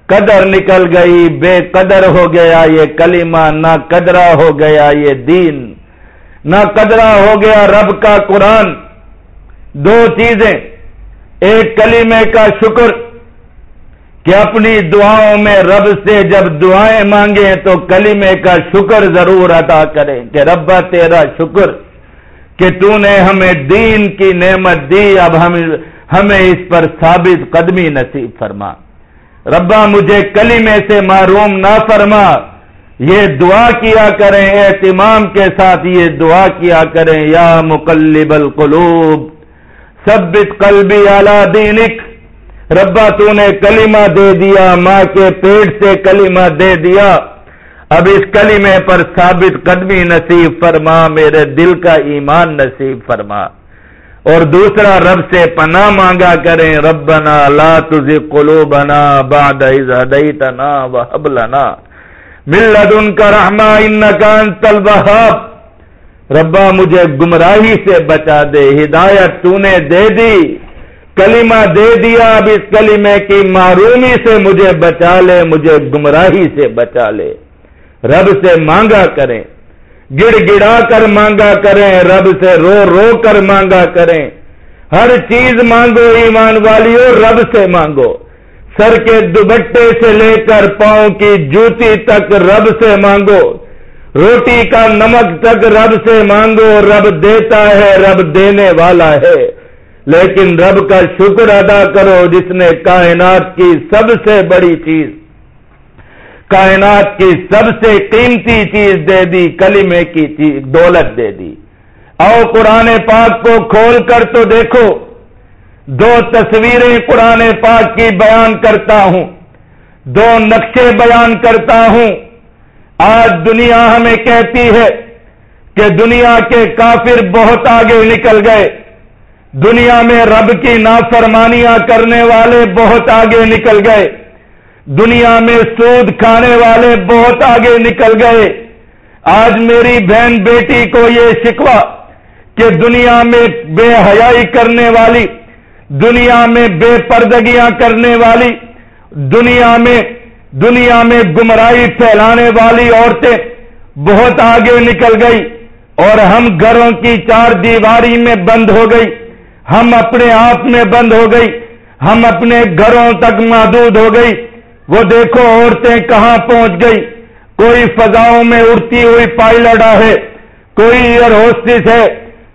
قدر نکل گئی۔ بے قدر ہو گیا یہ کلمہ، نہ قدرہ ہو گیا یہ دین۔ نہ قدرہ ہو گیا رب کا قرآن۔ دو چیزیں۔ ایک کلیمے کا شکر کہ اپنی دعاؤں میں رب سے جب دعائیں مانگیں تو کلیمے کا شکر ضرور ادا کریں کہ ربا تیرا شکر۔ کہ تو نے ہمیں دین کی نعمت دی، اب ہم ہمیں اس پر ثابت قدمی نصیب فرما۔ ربا مجھے کلیمے سے معروم نہ فرما۔ یہ دعا کیا کریں، اہتمام کے ساتھ یہ دعا کیا کریں۔ یا مقلب القلوب، ثبت قلبی اعلی دینک۔ ربا تو نے کلمہ دے دیا، ماں کے پیٹ سے کلمہ دے دیا۔ اب اس کلمے پر ثابت قدمی نصیب فرما، میرے دل کا ایمان نصیب فرما۔ اور دوسرا، رب سے پناہ مانگا کریں، ربنا لا تزغ قلوبنا بعد اذ هديتنا وهب لنا ملت ان کا رحما ان کا ربا، مجھے گمراہی سے بچا دے، ہدایت تو نے دے دی، کلمہ دے دیا۔ اب اس کلمے کی معرومی سے مجھے بچا لے، مجھے گمراہی سے بچا لے۔ رب سے مانگا کریں۔ گڑ گڑا کر مانگا کریں، رب سے رو رو کر مانگا کریں۔ ہر چیز مانگو ایمان والیوں رب سے مانگو۔ سر کے دوبٹے سے لے کر پاؤں کی جوتی تک رب سے مانگو۔ روٹی کا نمک تک رب سے مانگو، رب دیتا ہے، رب دینے والا ہے۔ لیکن رب کا شکر ادا کرو جس نے کائنات کی سب سے بڑی چیز کائنات کی سب سے قیمتی چیز دے دی، کلمے کی چیز، دولت دے دی۔ او قرآن پاک کو کھول کر تو دیکھو۔ دو تصویریں قرآن پاک کی بیان کرتا ہوں۔ دو نقشے بیان کرتا ہوں۔ آج دنیا ہمیں کہتی ہے کہ دنیا کے کافر بہت آگے نکل گئے۔ دنیا میں رب کی نافرمانیاں کرنے والے بہت آگے نکل گئے۔ دنیا میں سود کھانے والے بہت آگے نکل گئے۔ آج میری بہن بیٹی کو یہ شکوا کہ دنیا میں بے حیائی کرنے والی، دنیا میں بے پردگیاں کرنے والی، دنیا میں دنیا میں گمراہی پھیلانے والی عورتیں بہت آگے نکل گئی اور ہم گھروں کی چار دیواری میں بند ہو گئی۔ ہم اپنے آپ میں بند ہو گئی۔ ہم اپنے گھروں تک محدود ہو گئی۔ وہ دیکھو عورتیں کہاں پہنچ گئی کوئی فضاؤں میں اڑتی ہوئی پائلٹ ہے، کوئی ایئر ہوسٹس ہے،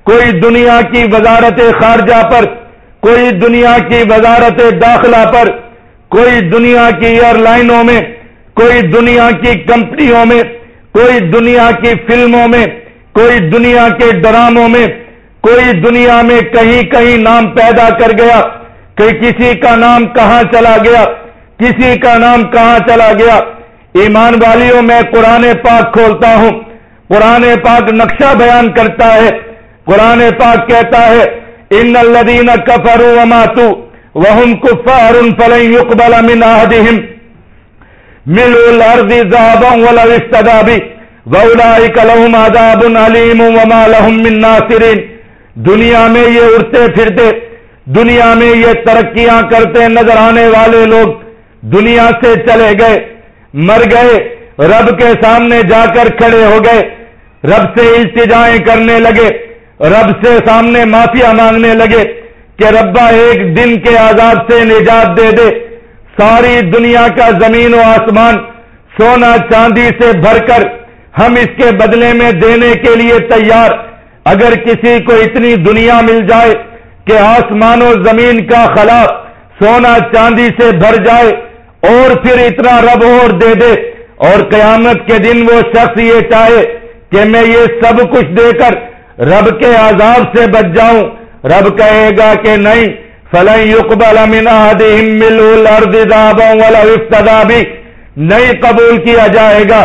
کوئی دنیا کی وزارت خارجہ پر، کوئی دنیا کی وزارت داخلہ پر، کوئی دنیا کی ایئر لائنوں میں، کوئی دنیا کی کمپنیوں میں، کوئی دنیا کی فلموں میں، کوئی دنیا کے ڈراموں میں، کوئی دنیا میں کہیں کہیں نام پیدا کر گیا کہ کسی کا نام کہاں چلا گیا۔ کسی کا نام کہاں چلا گیا؟ ایمان والیوں، میں قرآن پاک کھولتا ہوں۔ قرآن پاک نقشہ بیان کرتا ہے۔ قرآن پاک کہتا ہے، ان الذين كفروا وماتوا وهم كفار فلن يقبل من احدهم ملء الارض ذهبا ولو استدى به واولئك لهم عذاب اليم وما لهم من ناصرين دنیا میں یہ اڑتے پھرتے، دنیا میں یہ ترقیاں کرتے نظر آنے والے لوگ۔ دنیا سے چلے گئے، مر گئے، رب کے سامنے جا کر کھڑے ہو گئے، رب سے التجائیں کرنے لگے، رب سے سامنے معافیا مانگنے لگے کہ ربا ایک دن کے عذاب سے نجات دے دے۔ ساری دنیا کا زمین و آسمان سونا چاندی سے بھر کر ہم اس کے بدلے میں دینے کے لیے تیار۔ اگر کسی کو اتنی دنیا مل جائے کہ آسمان و زمین کا خلا سونا چاندی سے بھر جائے اور پھر اتنا رب اور دے دے۔ اور قیامت کے دن وہ شخص یہ چاہے کہ میں یہ سب کچھ دے کر رب کے عذاب سے بچ جاؤں۔ رب کہے گا کہ نہیں، فلن يقبل من احدهم ملء الارض ولا افتدا بھی نہیں قبول کیا جائے گا۔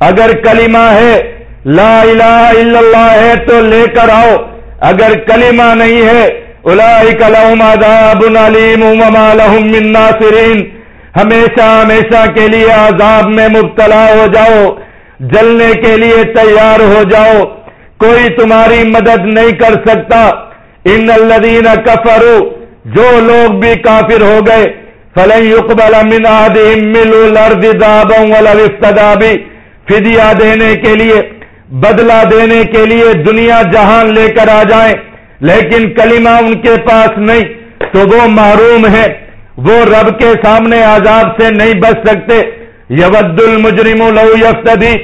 اگر کلمہ ہے لا الہ الا اللہ ہے تو لے کر آؤ۔ اگر کلمہ نہیں ہے اولئک لهم عذاب علیم وما لهم من ناصرین۔ ہمیشہ ہمیشہ کے لیے عذاب میں مبتلا ہو جاؤ، جلنے کے لیے تیار ہو جاؤ۔ کوئی تمہاری مدد نہیں کر سکتا۔ ان الذین کفروا، جو لوگ بھی کافر ہو گئے، فلن يقبل من احدهم ملء الارض ذهبا ولا افتدا بھی فدیہ دینے کے لیے، بدلہ دینے کے لیے دنیا جہان لے کر آ جائیں۔ لیکن کلمہ ان کے پاس نہیں، تو وہ محروم ہے۔ وہ رب کے سامنے عذاب سے نہیں بچ سکتے۔ یود المجرم لو یفتدی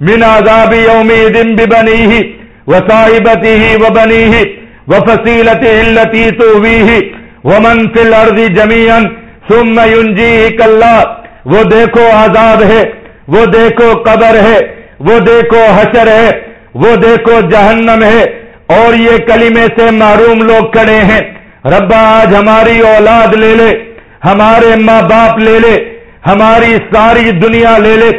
من عذاب یومئذ ببنیہ وصاحبتہ وبنیہ وفصیلتہ التي توویہ ومن فی الارض جمیعا ثم ینجیک اللہ۔ وہ دیکھو عذاب ہے، وہ دیکھو قبر ہے، وہ دیکھو حشر ہے، وہ دیکھو جہنم ہے۔ اور یہ کلمے سے معروم لوگ کھڑے ہیں۔ ربا آج ہماری اولاد لے لے۔ ہمارے ماں باپ لے لے، ہماری ساری دنیا لے لے،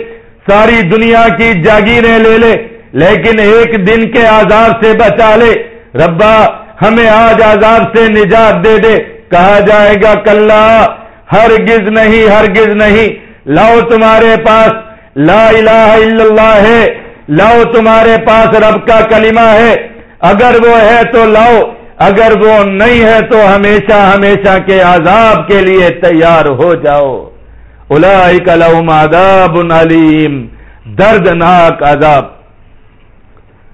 ساری دنیا کی جاگیریں لے لے، لیکن ایک دن کے عذاب سے بچا لے۔ ربا، ہمیں آج عذاب سے نجات دے دے۔ کہا جائے گا کل ہرگز نہیں ہرگز نہیں۔ لاؤ تمہارے پاس، لا الہ الا اللہ ہے۔ لاؤ تمہارے پاس رب کا کلمہ ہے۔ اگر وہ ہے تو لاؤ۔ اگر وہ نہیں ہے تو ہمیشہ ہمیشہ کے عذاب کے لیے تیار ہو جاؤ۔ اولئک لهم عذاب علیم، دردناک عذاب۔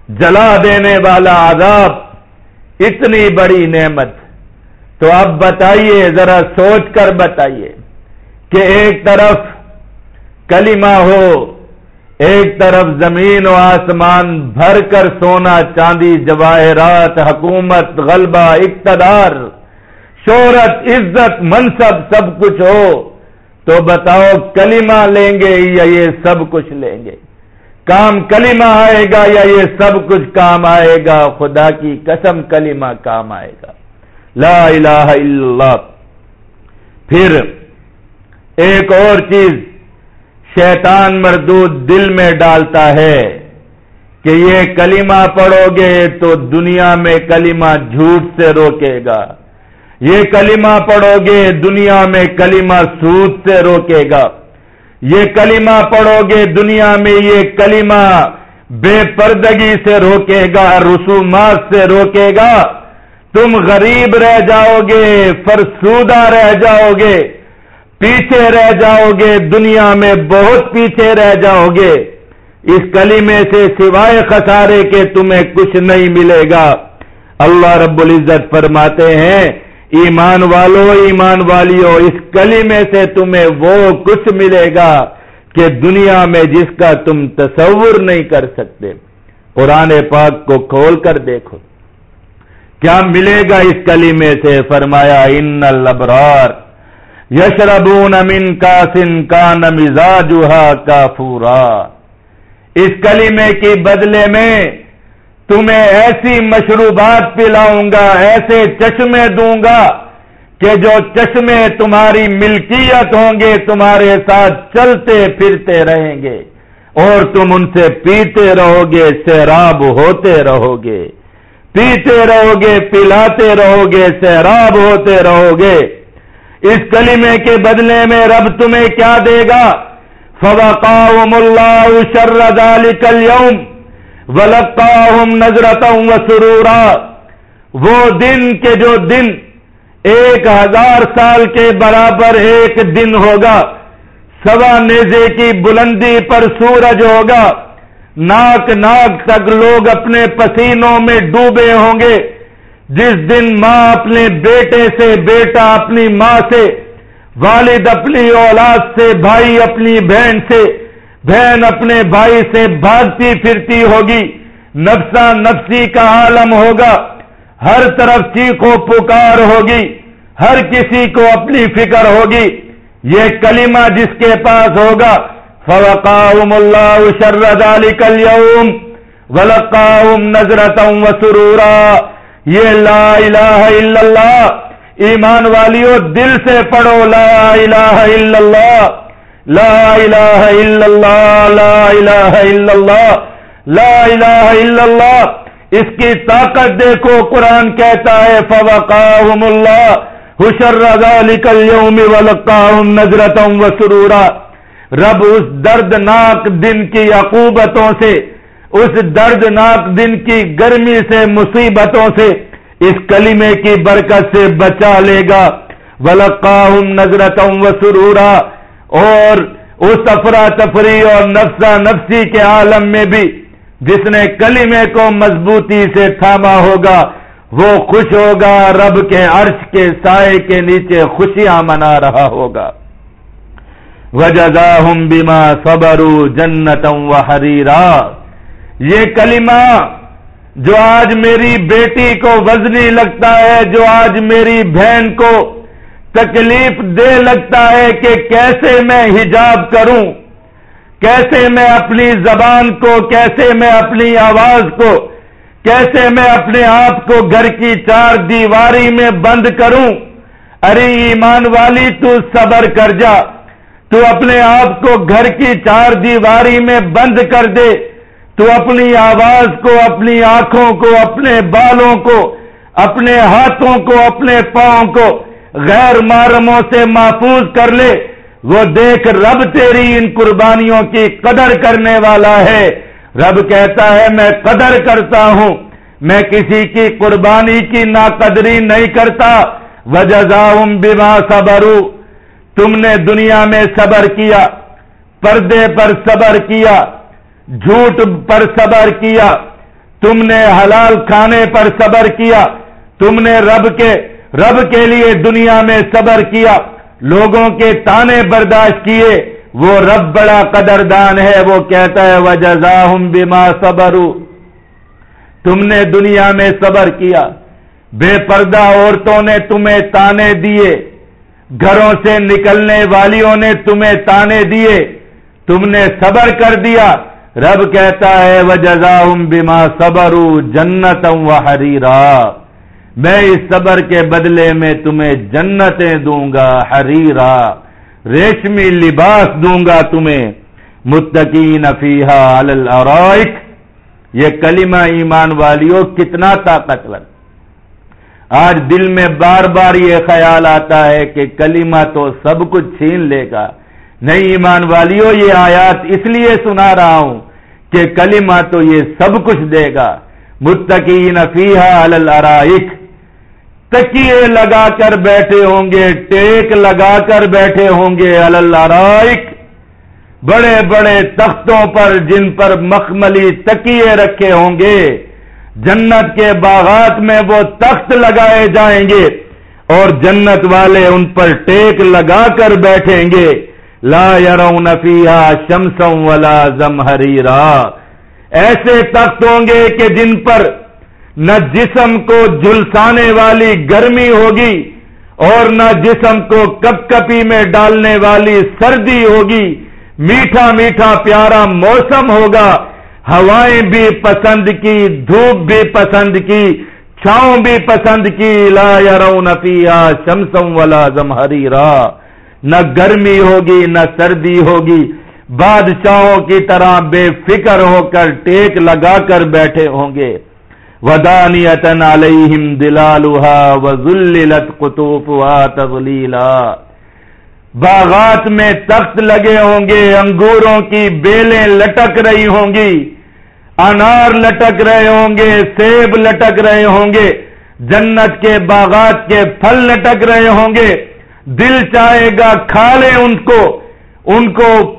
جلا دینے والا عذاب اتنی بڑی نعمت۔ تو اب بتائیے، ذرا سوچ کر بتائیے کہ ایک طرف کلمہ ہو ایک طرف زمین و آسمان بھر کر سونا چاندی، جواہرات، حکومت، غلبہ، اقتدار، شہرت، عزت، منصب، سب کچھ ہو، تو بتاؤ کلمہ لیں گے یا یہ سب کچھ لیں گے؟ کام کلمہ آئے گا یا یہ سب کچھ کام آئے گا؟ خدا کی قسم کلمہ کام آئے گا۔ لا الہ الا اللہ۔ پھر ایک اور چیز شیطان مردود دل میں ڈالتا ہے کہ یہ کلمہ پڑھو گے تو دنیا میں کلمہ جھوٹ سے روکے گا۔ یہ کلمہ پڑھو گے دنیا میں کلمہ سود سے روکے گا۔ یہ کلمہ پڑھو گے دنیا میں یہ کلمہ بے پردگی سے روکے گا، رسومات سے روکے گا۔ تم غریب رہ جاؤ گے، فرسودہ رہ جاؤ گے۔ پیچھے رہ جاؤ گے، دنیا میں بہت پیچھے رہ جاؤ گے۔ اس کلیمے سے سوائے خسارے کے تمہیں کچھ نہیں ملے گا۔ اللہ رب العزت فرماتے ہیں، ایمان والو، ایمان والیو، اس کلیمے سے تمہیں وہ کچھ ملے گا کہ دنیا میں جس کا تم تصور نہیں کر سکتے۔ قرآن پاک کو کھول کر دیکھو۔ کیا ملے گا اس کلیمے سے؟ فرمایا، ان الابرار۔ یشربون من کاسن کا نمزاجہ کافورا۔ اس کلیمے کی بدلے میں تمہیں ایسی مشروبات پلاؤں گا، ایسے چشمے دوں گا کہ جو چشمے تمہاری ملکیت ہوں گے، تمہارے ساتھ چلتے پھرتے رہیں گے اور تم ان سے پیتے رہو گے، سیراب ہوتے رہو گے۔ پیتے رہو گے، پلاتے رہو گے، سیراب ہوتے رہو گے۔ اس کلمے کے بدلے میں رب تمہیں کیا دے گا؟ فوقاهم اللہ شر ذلك اليوم ولقاهم نظرتا وسرورا۔ وہ دن کے جو دن ایک ہزار سال کے برابر ایک دن ہوگا۔ سوا نیزے کی بلندی پر سورج ہوگا۔ ناک ناک تک لوگ اپنے پسینوں میں ڈوبے ہوں گے۔ جس دن ماں اپنے بیٹے سے بیٹا اپنی ماں سے، والد اپنی اولاد سے، بھائی اپنی بہن سے، بہن اپنے بھائی سے بھاگتی پھرتی ہوگی۔ نفسا نفسی کا عالم ہوگا۔ ہر طرف چیخو پکار ہوگی۔ ہر کسی کو اپنی فکر ہوگی۔ یہ کلمہ جس کے پاس ہوگا فوقاہم اللہ شر ذالک اليوم ولقاہم نظرتا وسرورا۔ یہ لا الہ الا اللہ، ایمان والیو، دل سے پڑھو لا الہ الا اللہ، لا الہ الا اللہ، لا الہ الا اللہ، لا الہ الا اللہ۔ اس کی طاقت دیکھو، قرآن کہتا ہے فوقاہم اللہ، حشر ذالک اليوم ولقاہم نظرتا وسرورا۔ رب اس دردناک دن کی عقوبتوں سے اس دردناک دن کی گرمی سے مصیبتوں سے اس کلمے کی برکت سے بچا لے گا۔ ولقاہم نظرتم و سرورا اور اس افرا تفری اور نفسا نفسی کے عالم میں بھی جس نے کلمے کو مضبوطی سے تھاما ہوگا، وہ خوش ہوگا، رب کے عرش کے سائے کے نیچے خوشیاں منا رہا ہوگا۔ وجزاہم بما صبروا جنتم و حریرا یہ کلمہ جو آج میری بیٹی کو وزنی لگتا ہے، جو آج میری بہن کو تکلیف دے لگتا ہے کہ کیسے میں حجاب کروں، کیسے میں اپنی زبان کو، کیسے میں اپنی آواز کو، کیسے میں اپنے آپ کو گھر کی چار دیواری میں بند کروں۔ ارے ایمان والی، تو صبر کر جا۔ تو اپنے آپ کو گھر کی چار دیواری میں بند کر دے۔ تو اپنی آواز کو، اپنی آنکھوں کو، اپنے بالوں کو، اپنے ہاتھوں کو، اپنے پاؤں کو غیر مارموں سے محفوظ کر لے۔ وہ دیکھ رب تیری ان قربانیوں کی قدر کرنے والا ہے۔ رب کہتا ہے، میں قدر کرتا ہوں۔ میں کسی کی قربانی کی ناقدری نہیں کرتا۔ وجزاؤں بما صبرو تم نے دنیا میں صبر کیا، پردے پر صبر کیا۔ جھوٹ پر صبر کیا۔ تم نے حلال کھانے پر صبر کیا۔ تم نے رب کے رب کے لیے دنیا میں صبر کیا۔ لوگوں کے تانے برداشت کیے۔ وہ رب بڑا قدردان ہے۔ وہ کہتا ہے وہ جزاحم بیما صبرو تم نے دنیا میں صبر کیا۔ بے پردہ عورتوں نے تمہیں تانے دیے۔ گھروں سے نکلنے والیوں نے تمہیں تانے دیے۔ تم نے صبر کر دیا۔ رب کہتا ہے وہ جزا بیما صبر جنتم و حریرا میں اس صبر کے بدلے میں تمہیں جنتیں دوں گا حریرا ریشمی لباس دوں گا تمہیں۔ متقین فیحا الرائک یہ کلمہ ایمان والیوں کتنا طاقتور آج دل میں بار بار یہ خیال آتا ہے کہ کلمہ تو سب کچھ چھین لے گا۔ نہیں ایمان والیوں یہ آیات اس لیے سنا رہا ہوں کہ کلمہ تو یہ سب کچھ دے گا۔ متقین فیحا الرائک تکیے لگا کر بیٹھے ہوں گے، ٹیک لگا کر بیٹھے ہوں گے الرائک بڑے بڑے تختوں پر جن پر مخملی تکیے رکھے ہوں گے، جنت کے باغات میں وہ تخت لگائے جائیں گے اور جنت والے ان پر ٹیک لگا کر بیٹھیں گے۔ لا یرون فیہا شمسم ولا زمہریرا۔ ایسے تخت ہوں گے کہ جن پر نہ جسم کو جھلسانے والی گرمی ہوگی اور نہ جسم کو کپ کپی میں ڈالنے والی سردی ہوگی۔ میٹھا میٹھا پیارا موسم ہوگا۔ ہوائیں بھی پسند کی، دھوپ بھی پسند کی، چھاؤں بھی پسند کی۔ لا یرون فیہا شمسم ولا زمہریرا۔ نہ گرمی ہوگی، نہ سردی ہوگی۔ بادشاہوں کی طرح بے فکر ہو کر ٹیک لگا کر بیٹھے ہوں گے۔ ودانیتن علیہم دلالہا وذللت قطوفها تغلیلا باغات میں تخت لگے ہوں گے، انگوروں کی بیلیں لٹک رہی ہوں گی۔ انار لٹک رہے ہوں گے، سیب لٹک رہے ہوں گے۔ جنت کے باغات کے پھل لٹک رہے ہوں گے۔ دل چاہے گا کھا لے ان کو ان کو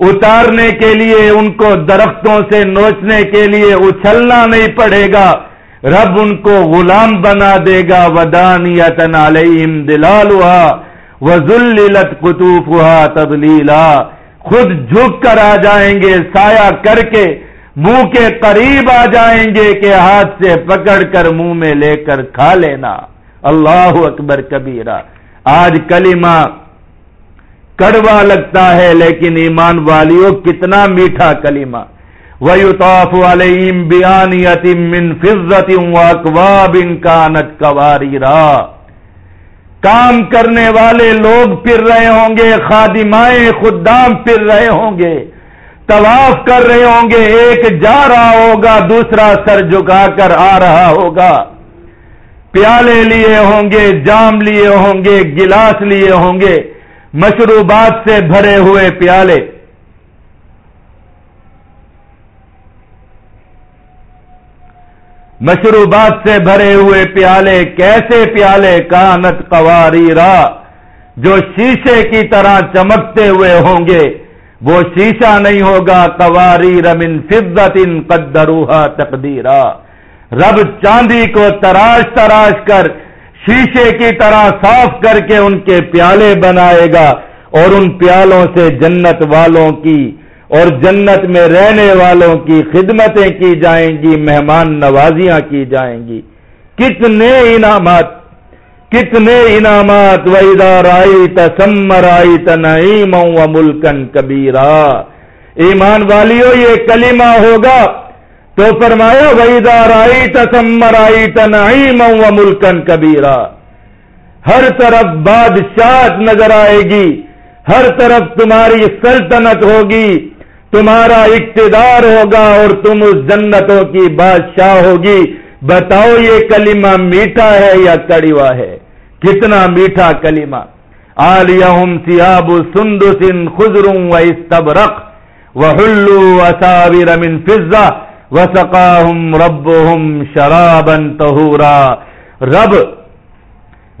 اتارنے کے لیے، ان کو درختوں سے نوچنے کے لیے اچھلنا نہیں پڑے گا۔ رب ان کو غلام بنا دے گا۔ ودانیتن علیہم دلالوا وزللت قطوفها تبلیلا خود جھک کر آ جائیں گے، سایہ کر کے منہ کے قریب آ جائیں گے کہ ہاتھ سے پکڑ کر منہ میں لے کر کھا لینا۔ اللہ اکبر کبیرہ۔ آج کلمہ کڑوا لگتا ہے، لیکن ایمان والیوں کتنا میٹھا کلمہ۔ ویطاف علیہم بیانیت من فضت واکواب کانت کواریرا کام کرنے والے لوگ پھر رہے ہوں گے خادمائیں خدام پھر رہے ہوں گے۔ طواف کر رہے ہوں گے، ایک جا رہا ہوگا، دوسرا سر جھکا کر آ رہا ہوگا۔ پیالے لیے ہوں گے، جام لیے ہوں گے، گلاس لیے ہوں گے، مشروبات سے بھرے ہوئے پیالے۔ مشروبات سے بھرے ہوئے پیالے، کیسے پیالے؟ کانت قواری را جو شیشے کی طرح چمکتے ہوئے ہوں گے، وہ شیشہ نہیں ہوگا۔ قواری رمن فضت ان قدروہا تقدیرا۔ رب چاندی کو تراش تراش کر شیشے کی طرح صاف کر کے ان کے پیالے بنائے گا اور ان پیالوں سے جنت والوں کی اور جنت میں رہنے والوں کی خدمتیں کی جائیں گی، مہمان نوازیاں کی جائیں گی۔ کتنے انعامات کتنے انعامات۔ ادار آئی تسمر آئی تنعیم و ملکن کبیرا ایمان والیو، یہ کلمہ ہوگا تو فرمایا ویدار آئی تسمر آئی تنعیم و ملکن کبیرا ہر طرف بادشاہ نظر آئے گی، ہر طرف تمہاری سلطنت ہوگی، تمہارا اقتدار ہوگا اور تم اس جنتوں کی بادشاہ ہوگی۔ بتاؤ یہ کلمہ میٹھا ہے یا کڑوا ہے؟ کتنا میٹھا کلمہ۔ آلیہم سیاب سندسن خزروں و استبرق وحلو اساور من فضہ وسقاہم ربہم شرابا تہورا رب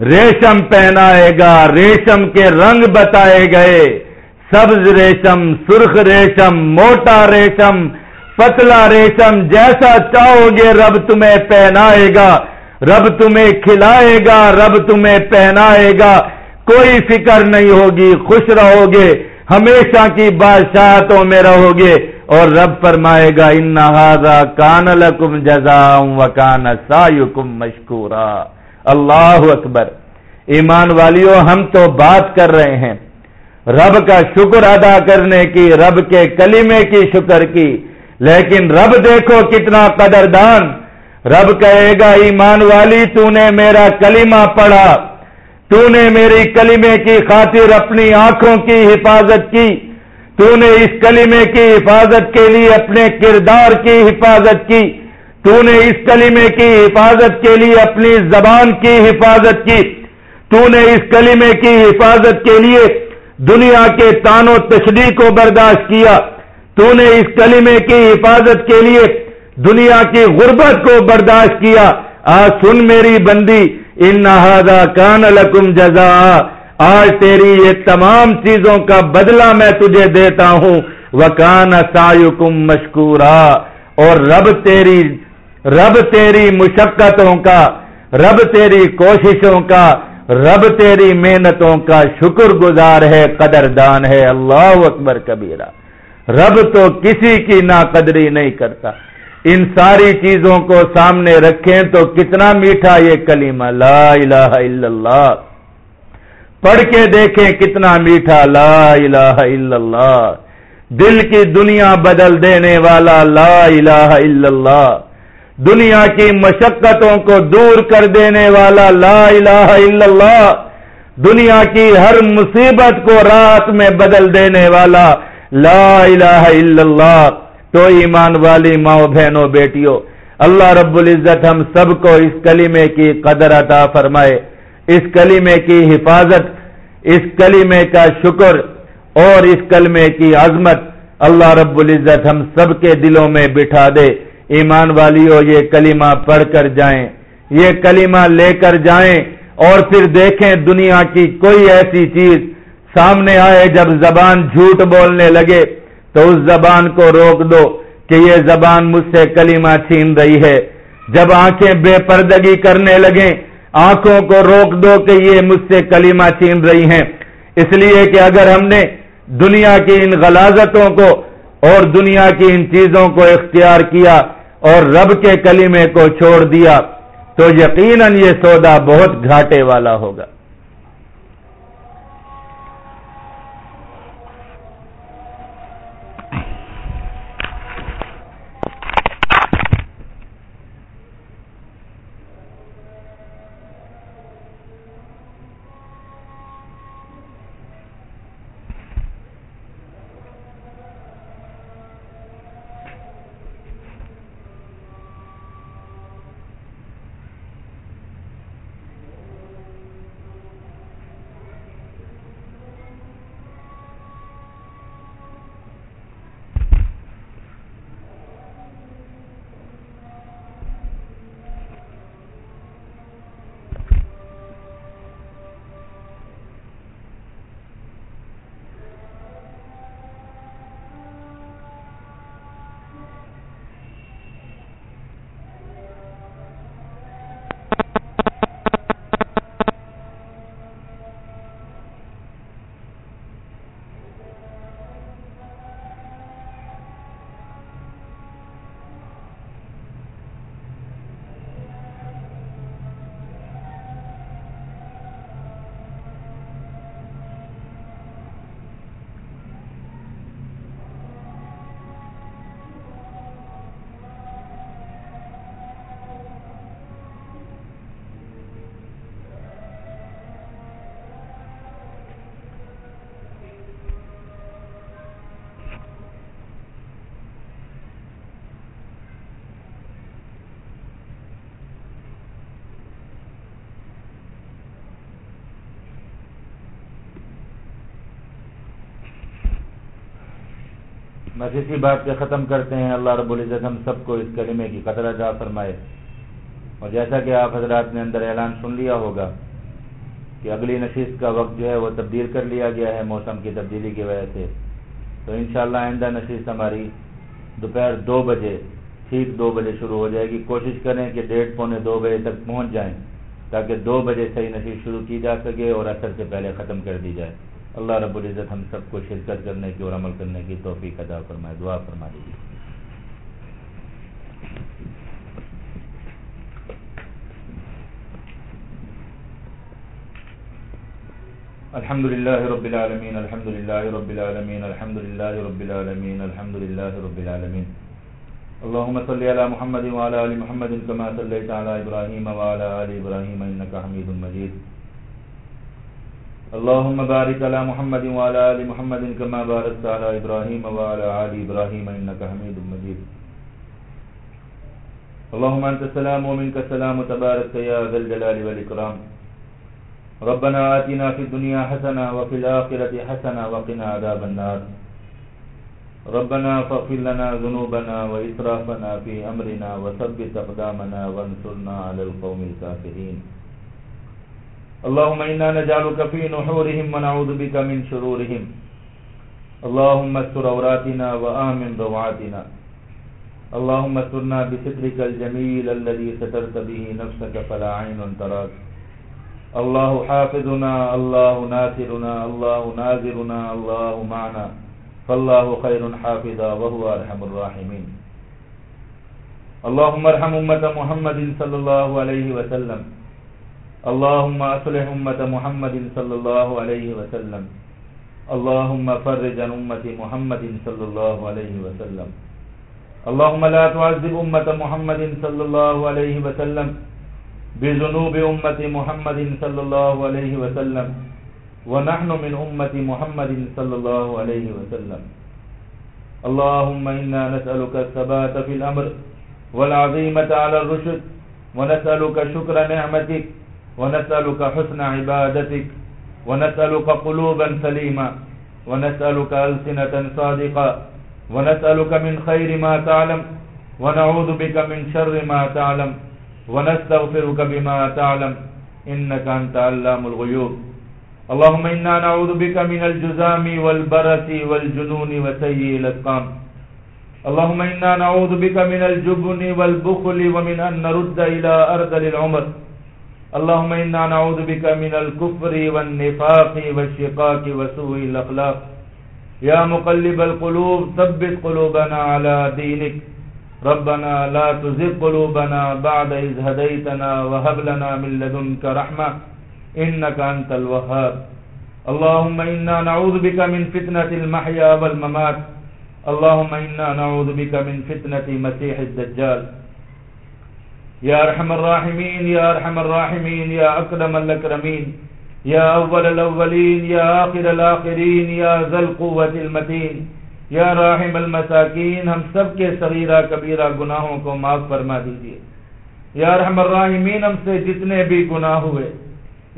ریشم پہنائے گا، ریشم کے رنگ بتائے گئے۔ سبز ریشم، سرخ ریشم، موٹا ریشم، پتلا ریشم، جیسا چاہو گے رب تمہیں پہنائے گا۔ رب تمہیں کھلائے گا، رب تمہیں پہنائے گا۔ کوئی فکر نہیں ہوگی، خوش رہو گے، ہمیشہ کی بادشاہتوں میں رہو گے۔ اور رب فرمائے گا ان کان لکم جزا و کان سا مشکورا اللہ اکبر۔ ایمان والیوں ہم تو بات کر رہے ہیں۔ رب کا شکر ادا کرنے کی، رب کے کلمے کی شکر کی۔ لیکن رب دیکھو کتنا قدردان۔ رب کہے گا، ایمان والی تو نے میرا کلمہ پڑھا۔ تو نے میری کلمے کی خاطر اپنی آنکھوں کی حفاظت کی۔ تو نے اس کلمے کی حفاظت کے لیے اپنے کردار کی حفاظت کی۔ تو نے اس کلمے کی حفاظت کے لیے اپنی زبان کی حفاظت کی۔ تو نے اس کلمے کی حفاظت کے لیے دنیا کے تان و تشریح کو برداشت کیا۔ تو نے اس کلمے کی حفاظت کے لیے دنیا کی غربت کو برداشت کیا۔ آج سن میری بندی، ان نہادا کان لکم جزا آج تیری یہ تمام چیزوں کا بدلہ میں تجھے دیتا ہوں۔ وکان سایکم مشکورا۔ اور رب تیری رب تیری مشقتوں کا، رب تیری کوششوں کا، رب تیری محنتوں کا شکر گزار ہے، قدردان ہے۔ اللہ اکبر کبیرہ۔ رب تو کسی کی نا قدری نہیں کرتا۔ ان ساری چیزوں کو سامنے رکھیں تو کتنا میٹھا یہ کلمہ۔ لا الہ الا اللہ۔ پڑھ کے دیکھیں کتنا میٹھا لا الہ الا اللہ۔ دل کی دنیا بدل دینے والا لا الہ الا اللہ۔ دنیا کی مشقتوں کو دور کر دینے والا لا الہ الا اللہ۔ دنیا کی ہر مصیبت کو رات میں بدل دینے والا لا الہ الا اللہ۔ تو ایمان والی ماؤ بہنوں بیٹیوں، اللہ رب العزت ہم سب کو اس کلمے کی قدر عطا فرمائے۔ اس کلمے کی حفاظت، اس کلمے کا شکر اور اس کلمے کی عظمت اللہ رب العزت ہم سب کے دلوں میں بٹھا دے۔ ایمان والیوں یہ کلمہ پڑھ کر جائیں۔ یہ کلمہ لے کر جائیں اور پھر دیکھیں دنیا کی کوئی ایسی چیز سامنے آئے جب زبان جھوٹ بولنے لگے، تو اس زبان کو روک دو کہ یہ زبان مجھ سے کلمہ چھین رہی ہے۔ جب آنکھیں بے پردگی کرنے لگیں آنکھوں کو روک دو کہ یہ مجھ سے کلمہ چھین رہی ہیں۔ اس لیے کہ اگر ہم نے دنیا کی ان غلازتوں کو اور دنیا کی ان چیزوں کو اختیار کیا اور رب کے کلمے کو چھوڑ دیا، تو یقیناً یہ سودا بہت گھاٹے والا ہوگا۔ بس اسی بات پہ ختم کرتے ہیں۔ اللہ رب العزت ہم سب کو اس کلمے کی قطرہ جا فرمائے۔ اور جیسا کہ آپ حضرات نے اندر اعلان سن لیا ہوگا کہ اگلی نشست کا وقت جو ہے وہ تبدیل کر لیا گیا ہے موسم کی تبدیلی کی وجہ سے۔ تو انشاءاللہ آئندہ نشست ہماری دوپہر دو بجے، ٹھیک دو بجے شروع ہو جائے گی۔ کوشش کریں کہ ڈیڑھ پونے دو بجے تک پہنچ جائیں تاکہ دو بجے صحیح نشست شروع کی جا سکے اور اثر سے پہلے ختم کر دی جائے۔ اللہ رب العزت ہم سب کو شرکت کرنے کی اور عمل کرنے کی توفیق ادا فرمائے، دعا فرما دیجیے الحمد لله رب العالمين الحمد لله رب العالمين الحمد لله رب العالمين الحمد لله رب العالمين اللهم صل على محمد وعلى ال محمد كما صليت على ابراهيم وعلى ال ابراهيم انك حميد مجيد اللهم بارك على محمد وعلى ال محمد كما باركت على ابراهيم وعلى ال ابراهيم انك حميد مجيد. اللهم انت السلام ومنك السلام تبارك يا ذا الجلال والاكرام ربنا آتنا في الدنيا حسنه وفي الاخره حسنه وقنا عذاب النار. ربنا فاغفر لنا ذنوبنا واسرافنا في امرنا وثبت اقدامنا وانصرنا على القوم الكافرين. اللهم إنا نجعلك في نحورهم ونعوذ بك من شرورهم. اللهم استر عوراتنا وآمن روعاتنا. اللهم استرنا بسترك الجميل الذي سترت به نفسك فلا عين تراك. الله حافظنا، الله ناصرنا، الله ناظرنا، الله معنا. فالله خير حافظا وهو أرحم الراحمين. اللهم ارحم أمة محمد صلى الله عليه وسلم. اللهم اصلح امه محمد صلى الله عليه وسلم. اللهم فرج عن امه محمد صلى الله عليه وسلم. اللهم لا تعذب امه محمد صلى الله عليه وسلم بذنوب امه محمد صلى الله عليه وسلم ونحن من امه محمد صلى الله عليه وسلم. اللهم انا نسالك الثبات في الامر والعظيمه على الرشد ونسالك شكر نعمتك ونسألك حسن عبادتك ونسألك قلوبا سليما ونسألك ألسنة صادقة ونسألك من خير ما تعلم ونعوذ بك من شر ما تعلم ونستغفرك بما تعلم إنك أنت علام الغيوب. اللهم إنا نعوذ بك من الجزام والبرس والجنون وسيء الأسقام. اللهم إنا نعوذ بك من الجبن والبخل ومن أن نرد إلى أرض للعمر اللهم إنا نعوذ بك من الكفر والنفاق والشقاق وسوء الأخلاق. یا مقلب القلوب، ثبت قلوبنا على دينك. ربنا لا تزغ قلوبنا بعد إذ هديتنا وهب لنا من لدنك رحمة، إنك أنت الوهاب. اللهم إنا نعوذ بك من فتنة المحيا والممات. اللهم إنا نعوذ بك من فتنة مسيح الدجال. يا أرحم الراحمين، يا أرحم الراحمين، يا أكرم الأكرمين، يا أول الأولين، يا آخر الآخرين، يا ذا القوة المتين یا راحم المساکین ہم سب کے صغیرہ، کبیرہ گناہوں کو معاف فرما دیجیے یا رحم الراحمین ہم سے جتنے بھی گناہ ہوئے،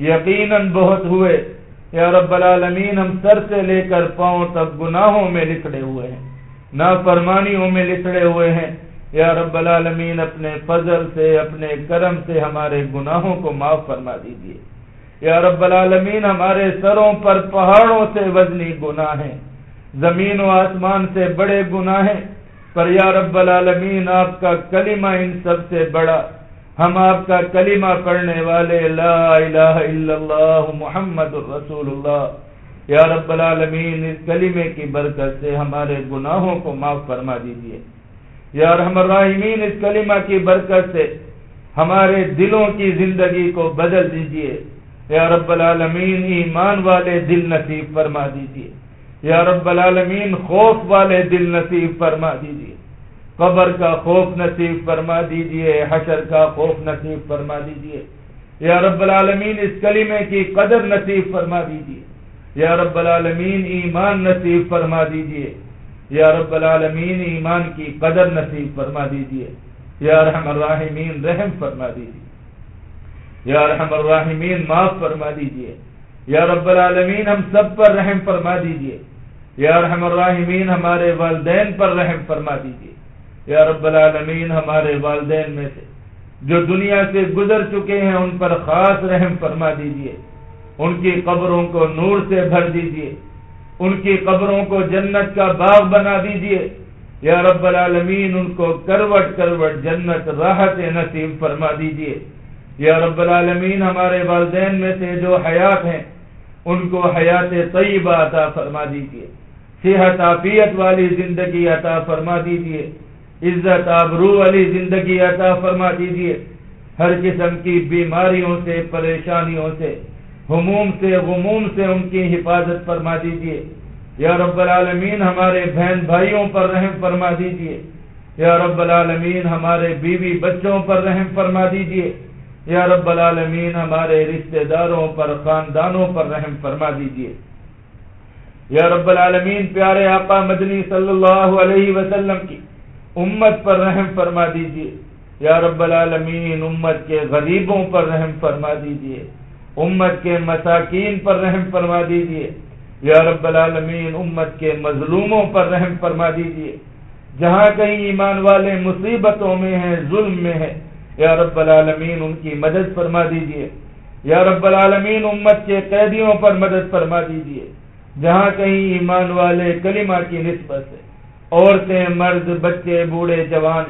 یقیناً بہت ہوئے، یا رب العالمین، ہم سر سے لے کر پاؤں تک گناہوں میں لکھڑے ہوئے ہیں، نافرمانیوں میں لکھڑے ہوئے ہیں یا رب العالمین، اپنے فضل سے، اپنے کرم سے ہمارے گناہوں کو معاف فرما دیجیے یا رب العالمین، ہمارے سروں پر پہاڑوں سے وزنی گناہ ہیں، زمین و آسمان سے بڑے گناہ ہیں۔ پر یا رب العالمین، آپ کا کلمہ ان سب سے بڑا۔ ہم آپ کا کلمہ پڑھنے والے۔ لا الہ الا اللہ محمد الرسول اللہ۔ یا رب العالمین، اس کلمے کی برکت سے ہمارے گناہوں کو معاف فرما دیجیے یا رحم الرحمین اس کلمہ کی برکت سے ہمارے دلوں کی زندگی کو بدل دیجیے یا رب العالمین، ایمان والے دل نصیب فرما دیجیے یا رب العالمین، خوف والے دل نصیب فرما دیجیے قبر کا خوف نصیب فرما دیجیے حشر کا خوف نصیب فرما دیجیے یا رب العالمین، اس کلمے کی قدر نصیب فرما دیجیے یا رب العالمین، ایمان نصیب فرما دیجیے یا رب العالمین، ایمان کی قدر نصیب فرما دیجیے یا رحم الراحمین، رحم فرما دیجیے یا رحم الراحمین، معاف فرما دیجیے یا رب العالمین، ہم سب پر رحم فرما دیجیے یا رحم الراحمین، ہمارے والدین پر رحم فرما دیجیے یا رب العالمین، ہمارے والدین میں سے جو دنیا سے گزر چکے ہیں، ان پر خاص رحم فرما دیجیے ان کی قبروں کو نور سے بھر دیجیے ان کی قبروں کو جنت کا باغ بنا دیجیے یا رب العالمین، ان کو کروٹ کروٹ جنت راحت نصیب فرما دیجیے یا رب العالمین، ہمارے والدین میں سے جو حیات ہیں، ان کو حیات طیبہ عطا فرما دیجیے صحت، عافیت والی زندگی عطا فرما دیجیے عزت، آبرو والی زندگی عطا فرما دیجیے ہر قسم کی بیماریوں سے، پریشانیوں سے حموم سے، غموم سے ان کی حفاظت فرما دیجیے یا رب العالمین، ہمارے بہن بھائیوں پر رحم فرما دیجیے یا رب العالمین، ہمارے بیوی بچوں پر رحم فرما دیجیے یا رب العالمین، ہمارے رشتہ داروں پر، خاندانوں پر رحم فرما دیجیے یا رب العالمین، پیارے آقا مدنی صلی اللہ علیہ وسلم کی، امت پر رحم فرما دیجیے یا رب العالمین، امت کے غریبوں پر رحم فرما دیجیے امت کے مساکین پر رحم فرما دیجیے یا رب العالمین، امت کے مظلوموں پر رحم فرما دیجیے جہاں کہیں ایمان والے مصیبتوں میں ہیں، ظلم میں ہے یا رب العالمین، ان کی مدد فرما دیجیے یا رب العالمین، امت کے قیدیوں پر مدد فرما دیجیے جہاں کہیں ایمان والے کلمہ کی نسبت سے عورتیں، مرد، بچے، بوڑھے، جوان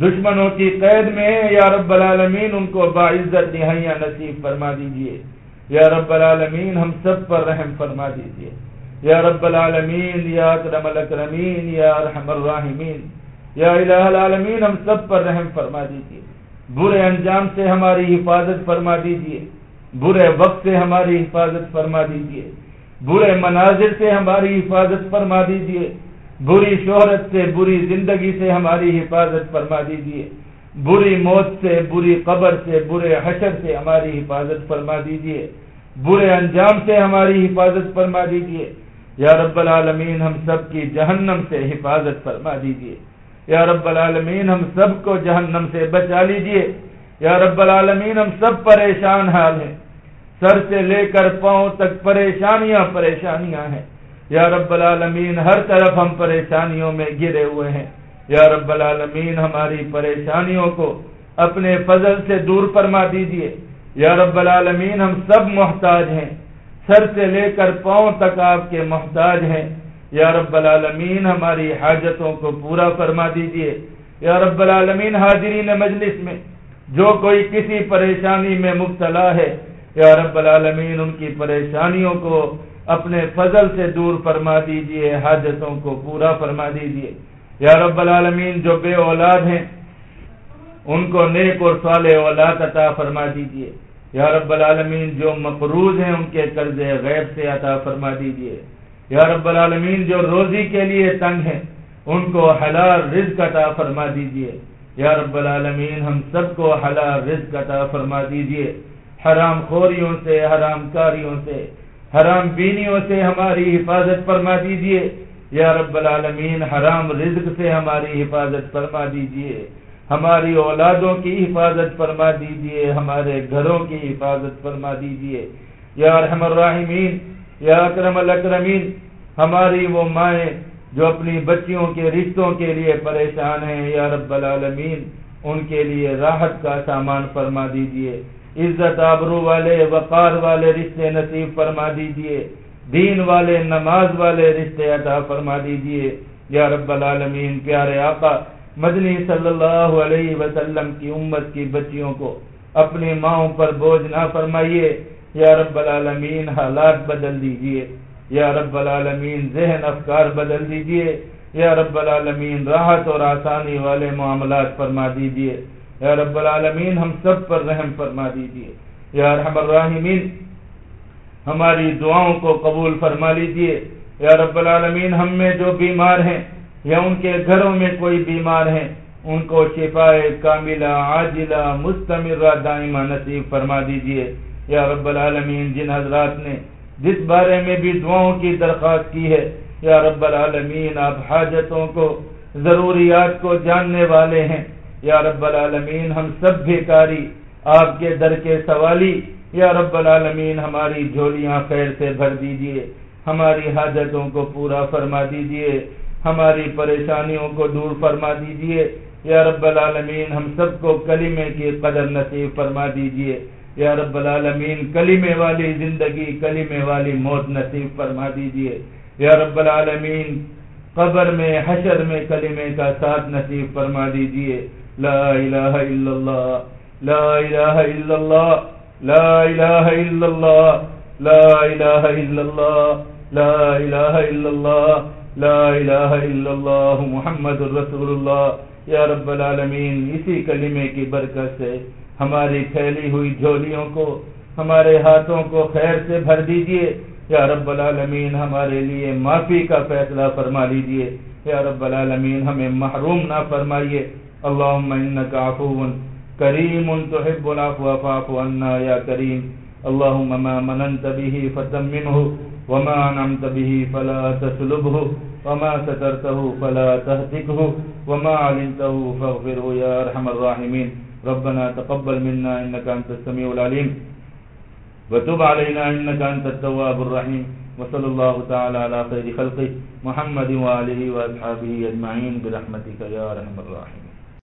دشمنوں کی قید میں یا رب العالمین، ان کو باعزت نہائیاں نصیب فرما دیجیے یا رب العالمین، ہم سب پر رحم فرما دیجیے یا رب العالمین، یا اکرم الاکرمین، یا رحم الراحمین۔ یا الہ العالمین، ہم سب پر رحم فرما دیجیے برے انجام سے ہماری حفاظت فرما دیجیے برے وقت سے ہماری حفاظت فرما دیجیے برے مناظر سے ہماری حفاظت فرما دیجیے بری شہرت سے بری زندگی سے ہماری حفاظت فرما دیجیے بری موت سے، بری قبر سے برے حشر سے ہماری حفاظت فرما دیجیے برے انجام سے ہماری حفاظت فرما دیجیے یا رب العالمین، ہم سب کی جہنم سے حفاظت فرما دیجیے یا رب العالمین، ہم سب کو جہنم سے بچا لیجیے یا رب العالمین، ہم سب پریشان حال ہیں۔ سر سے لے کر پاؤں تک پریشانیاں پریشانیاں ہیں۔ یا رب العالمین، ہر طرف ہم پریشانیوں میں گرے ہوئے ہیں۔ یا رب العالمین، ہماری پریشانیوں کو اپنے فضل سے دور فرما دیجیے یا رب العالمین، ہم سب محتاج ہیں۔ سر سے لے کر پاؤں تک آپ کے محتاج ہیں۔ یا رب العالمین، ہماری حاجتوں کو پورا فرما دیجیے یا رب العالمین، حاضرین مجلس میں، جو کوئی کسی پریشانی میں مبتلا ہے، یا رب العالمین، ان کی پریشانیوں کو اپنے فضل سے دور فرما دیجیے، حاجتوں کو پورا فرما دیجیے۔ یا رب العالمین، جو بے اولاد ہیں، ان کو نیک اور صالح اولاد عطا فرما دیجیے۔ یا رب العالمین، جو مقروض ہیں، ان کے قرض غیب سے عطا فرما دیجیے۔ یا رب العالمین، جو روزی کے لیے تنگ ہیں، ان کو حلال رزق عطا فرما دیجیے۔ یا رب العالمین، ہم سب کو حلال رزق عطا فرما دیجیے۔ حرام خوریوں سے، حرام کاریوں سے حرام بینیوں سے ہماری حفاظت فرما دیجیے۔ یا رب العالمین، حرام رزق سے ہماری حفاظت فرما دیجیے۔ ہماری اولادوں کی حفاظت فرما دیجیے۔ ہمارے گھروں کی حفاظت فرما دیجیے۔ یا رحم الراحمین، یا اکرم الاکرمین، ہماری وہ مائیں جو اپنی بچیوں کے رشتوں کے لیے پریشان ہیں، یا رب العالمین، ان کے لیے راحت کا سامان فرما دیجیے۔ عزت آبرو والے وقار والے رشتے نصیب فرما دیجیے۔ دین والے، نماز والے رشتے عطا فرما دیجیے۔ یا رب العالمین، پیارے آقا، مدنی صلی اللہ علیہ وسلم کی امت کی بچیوں کو اپنی ماؤں پر بوجھ نہ فرمائیے۔ یا رب العالمین، حالات بدل دیجیے۔ یا رب العالمین، ذہن افکار بدل دیجیے۔ یا رب العالمین، راحت اور آسانی والے معاملات فرما دیجیے۔ یا رب العالمین، ہم سب پر رحم فرما دیجیے۔ یا رحم الراحمین، ہماری دعاؤں کو قبول فرما لیجیے۔ یا رب العالمین، ہم میں جو بیمار ہیں یا ان کے گھروں میں کوئی بیمار ہیں، ان کو شفا کاملہ، عاجلہ، مستمرہ، دائمہ نصیب فرما دیجیے۔ یا رب العالمین، جن حضرات نے جس بارے میں بھی دعاؤں کی درخواست کی ہے، یا رب العالمین، آپ حاجتوں کو، ضروریات کو جاننے والے ہیں۔ یا رب العالمین، ہم سب بھیکاری، آپ کے در کے سوالی، یا رب العالمین، ہماری جھولیاں خیر سے بھر دیجیے، ہماری حاجتوں کو پورا فرما دیجیے، ہماری پریشانیوں کو دور فرما دیجیے، یا رب العالمین، ہم سب کو کلمے کی قدر نصیب فرما دیجیے، یا رب العالمین کلمے والی زندگی کلمے والی موت نصیب فرما دیجیے، یا رب العالمین، قبر میں، حشر میں کلمے کا ساتھ نصیب فرما دیجیے لا الہ الا اللہ لا الہ الا اللہ لا الہ الا اللہ لا الہ الا اللہ لا الہ الا اللہ لا الہ الا اللہ محمد الرسول اللہ یا رب العالمین اسی کلمے کی برکت سے ہماری پھیلی ہوئی جھولیوں کو، ہمارے ہاتھوں کو خیر سے بھر دیجیے۔ یا رب العالمین، ہمارے لیے معافی کا فیصلہ فرما لیجیے۔ یا رب العالمین، ہمیں محروم نہ فرمائیے۔ اللہم انکا عفو کریم تحب العفو فاعف عنا یا کریم اللہم ما مننت به فتممه وما نمت به فلا تسلبه، وما سترته فلا تهتكه، وما علمته فاغفره يا أرحم الراحمين. ربنا تقبل منا إنك أنت السميع العليم. وتب علينا إنك أنت التواب الرحيم. وصلى الله تعالى على خير خلقه محمد وآله وأصحابه أجمعين برحمتك يا أرحم الراحمين.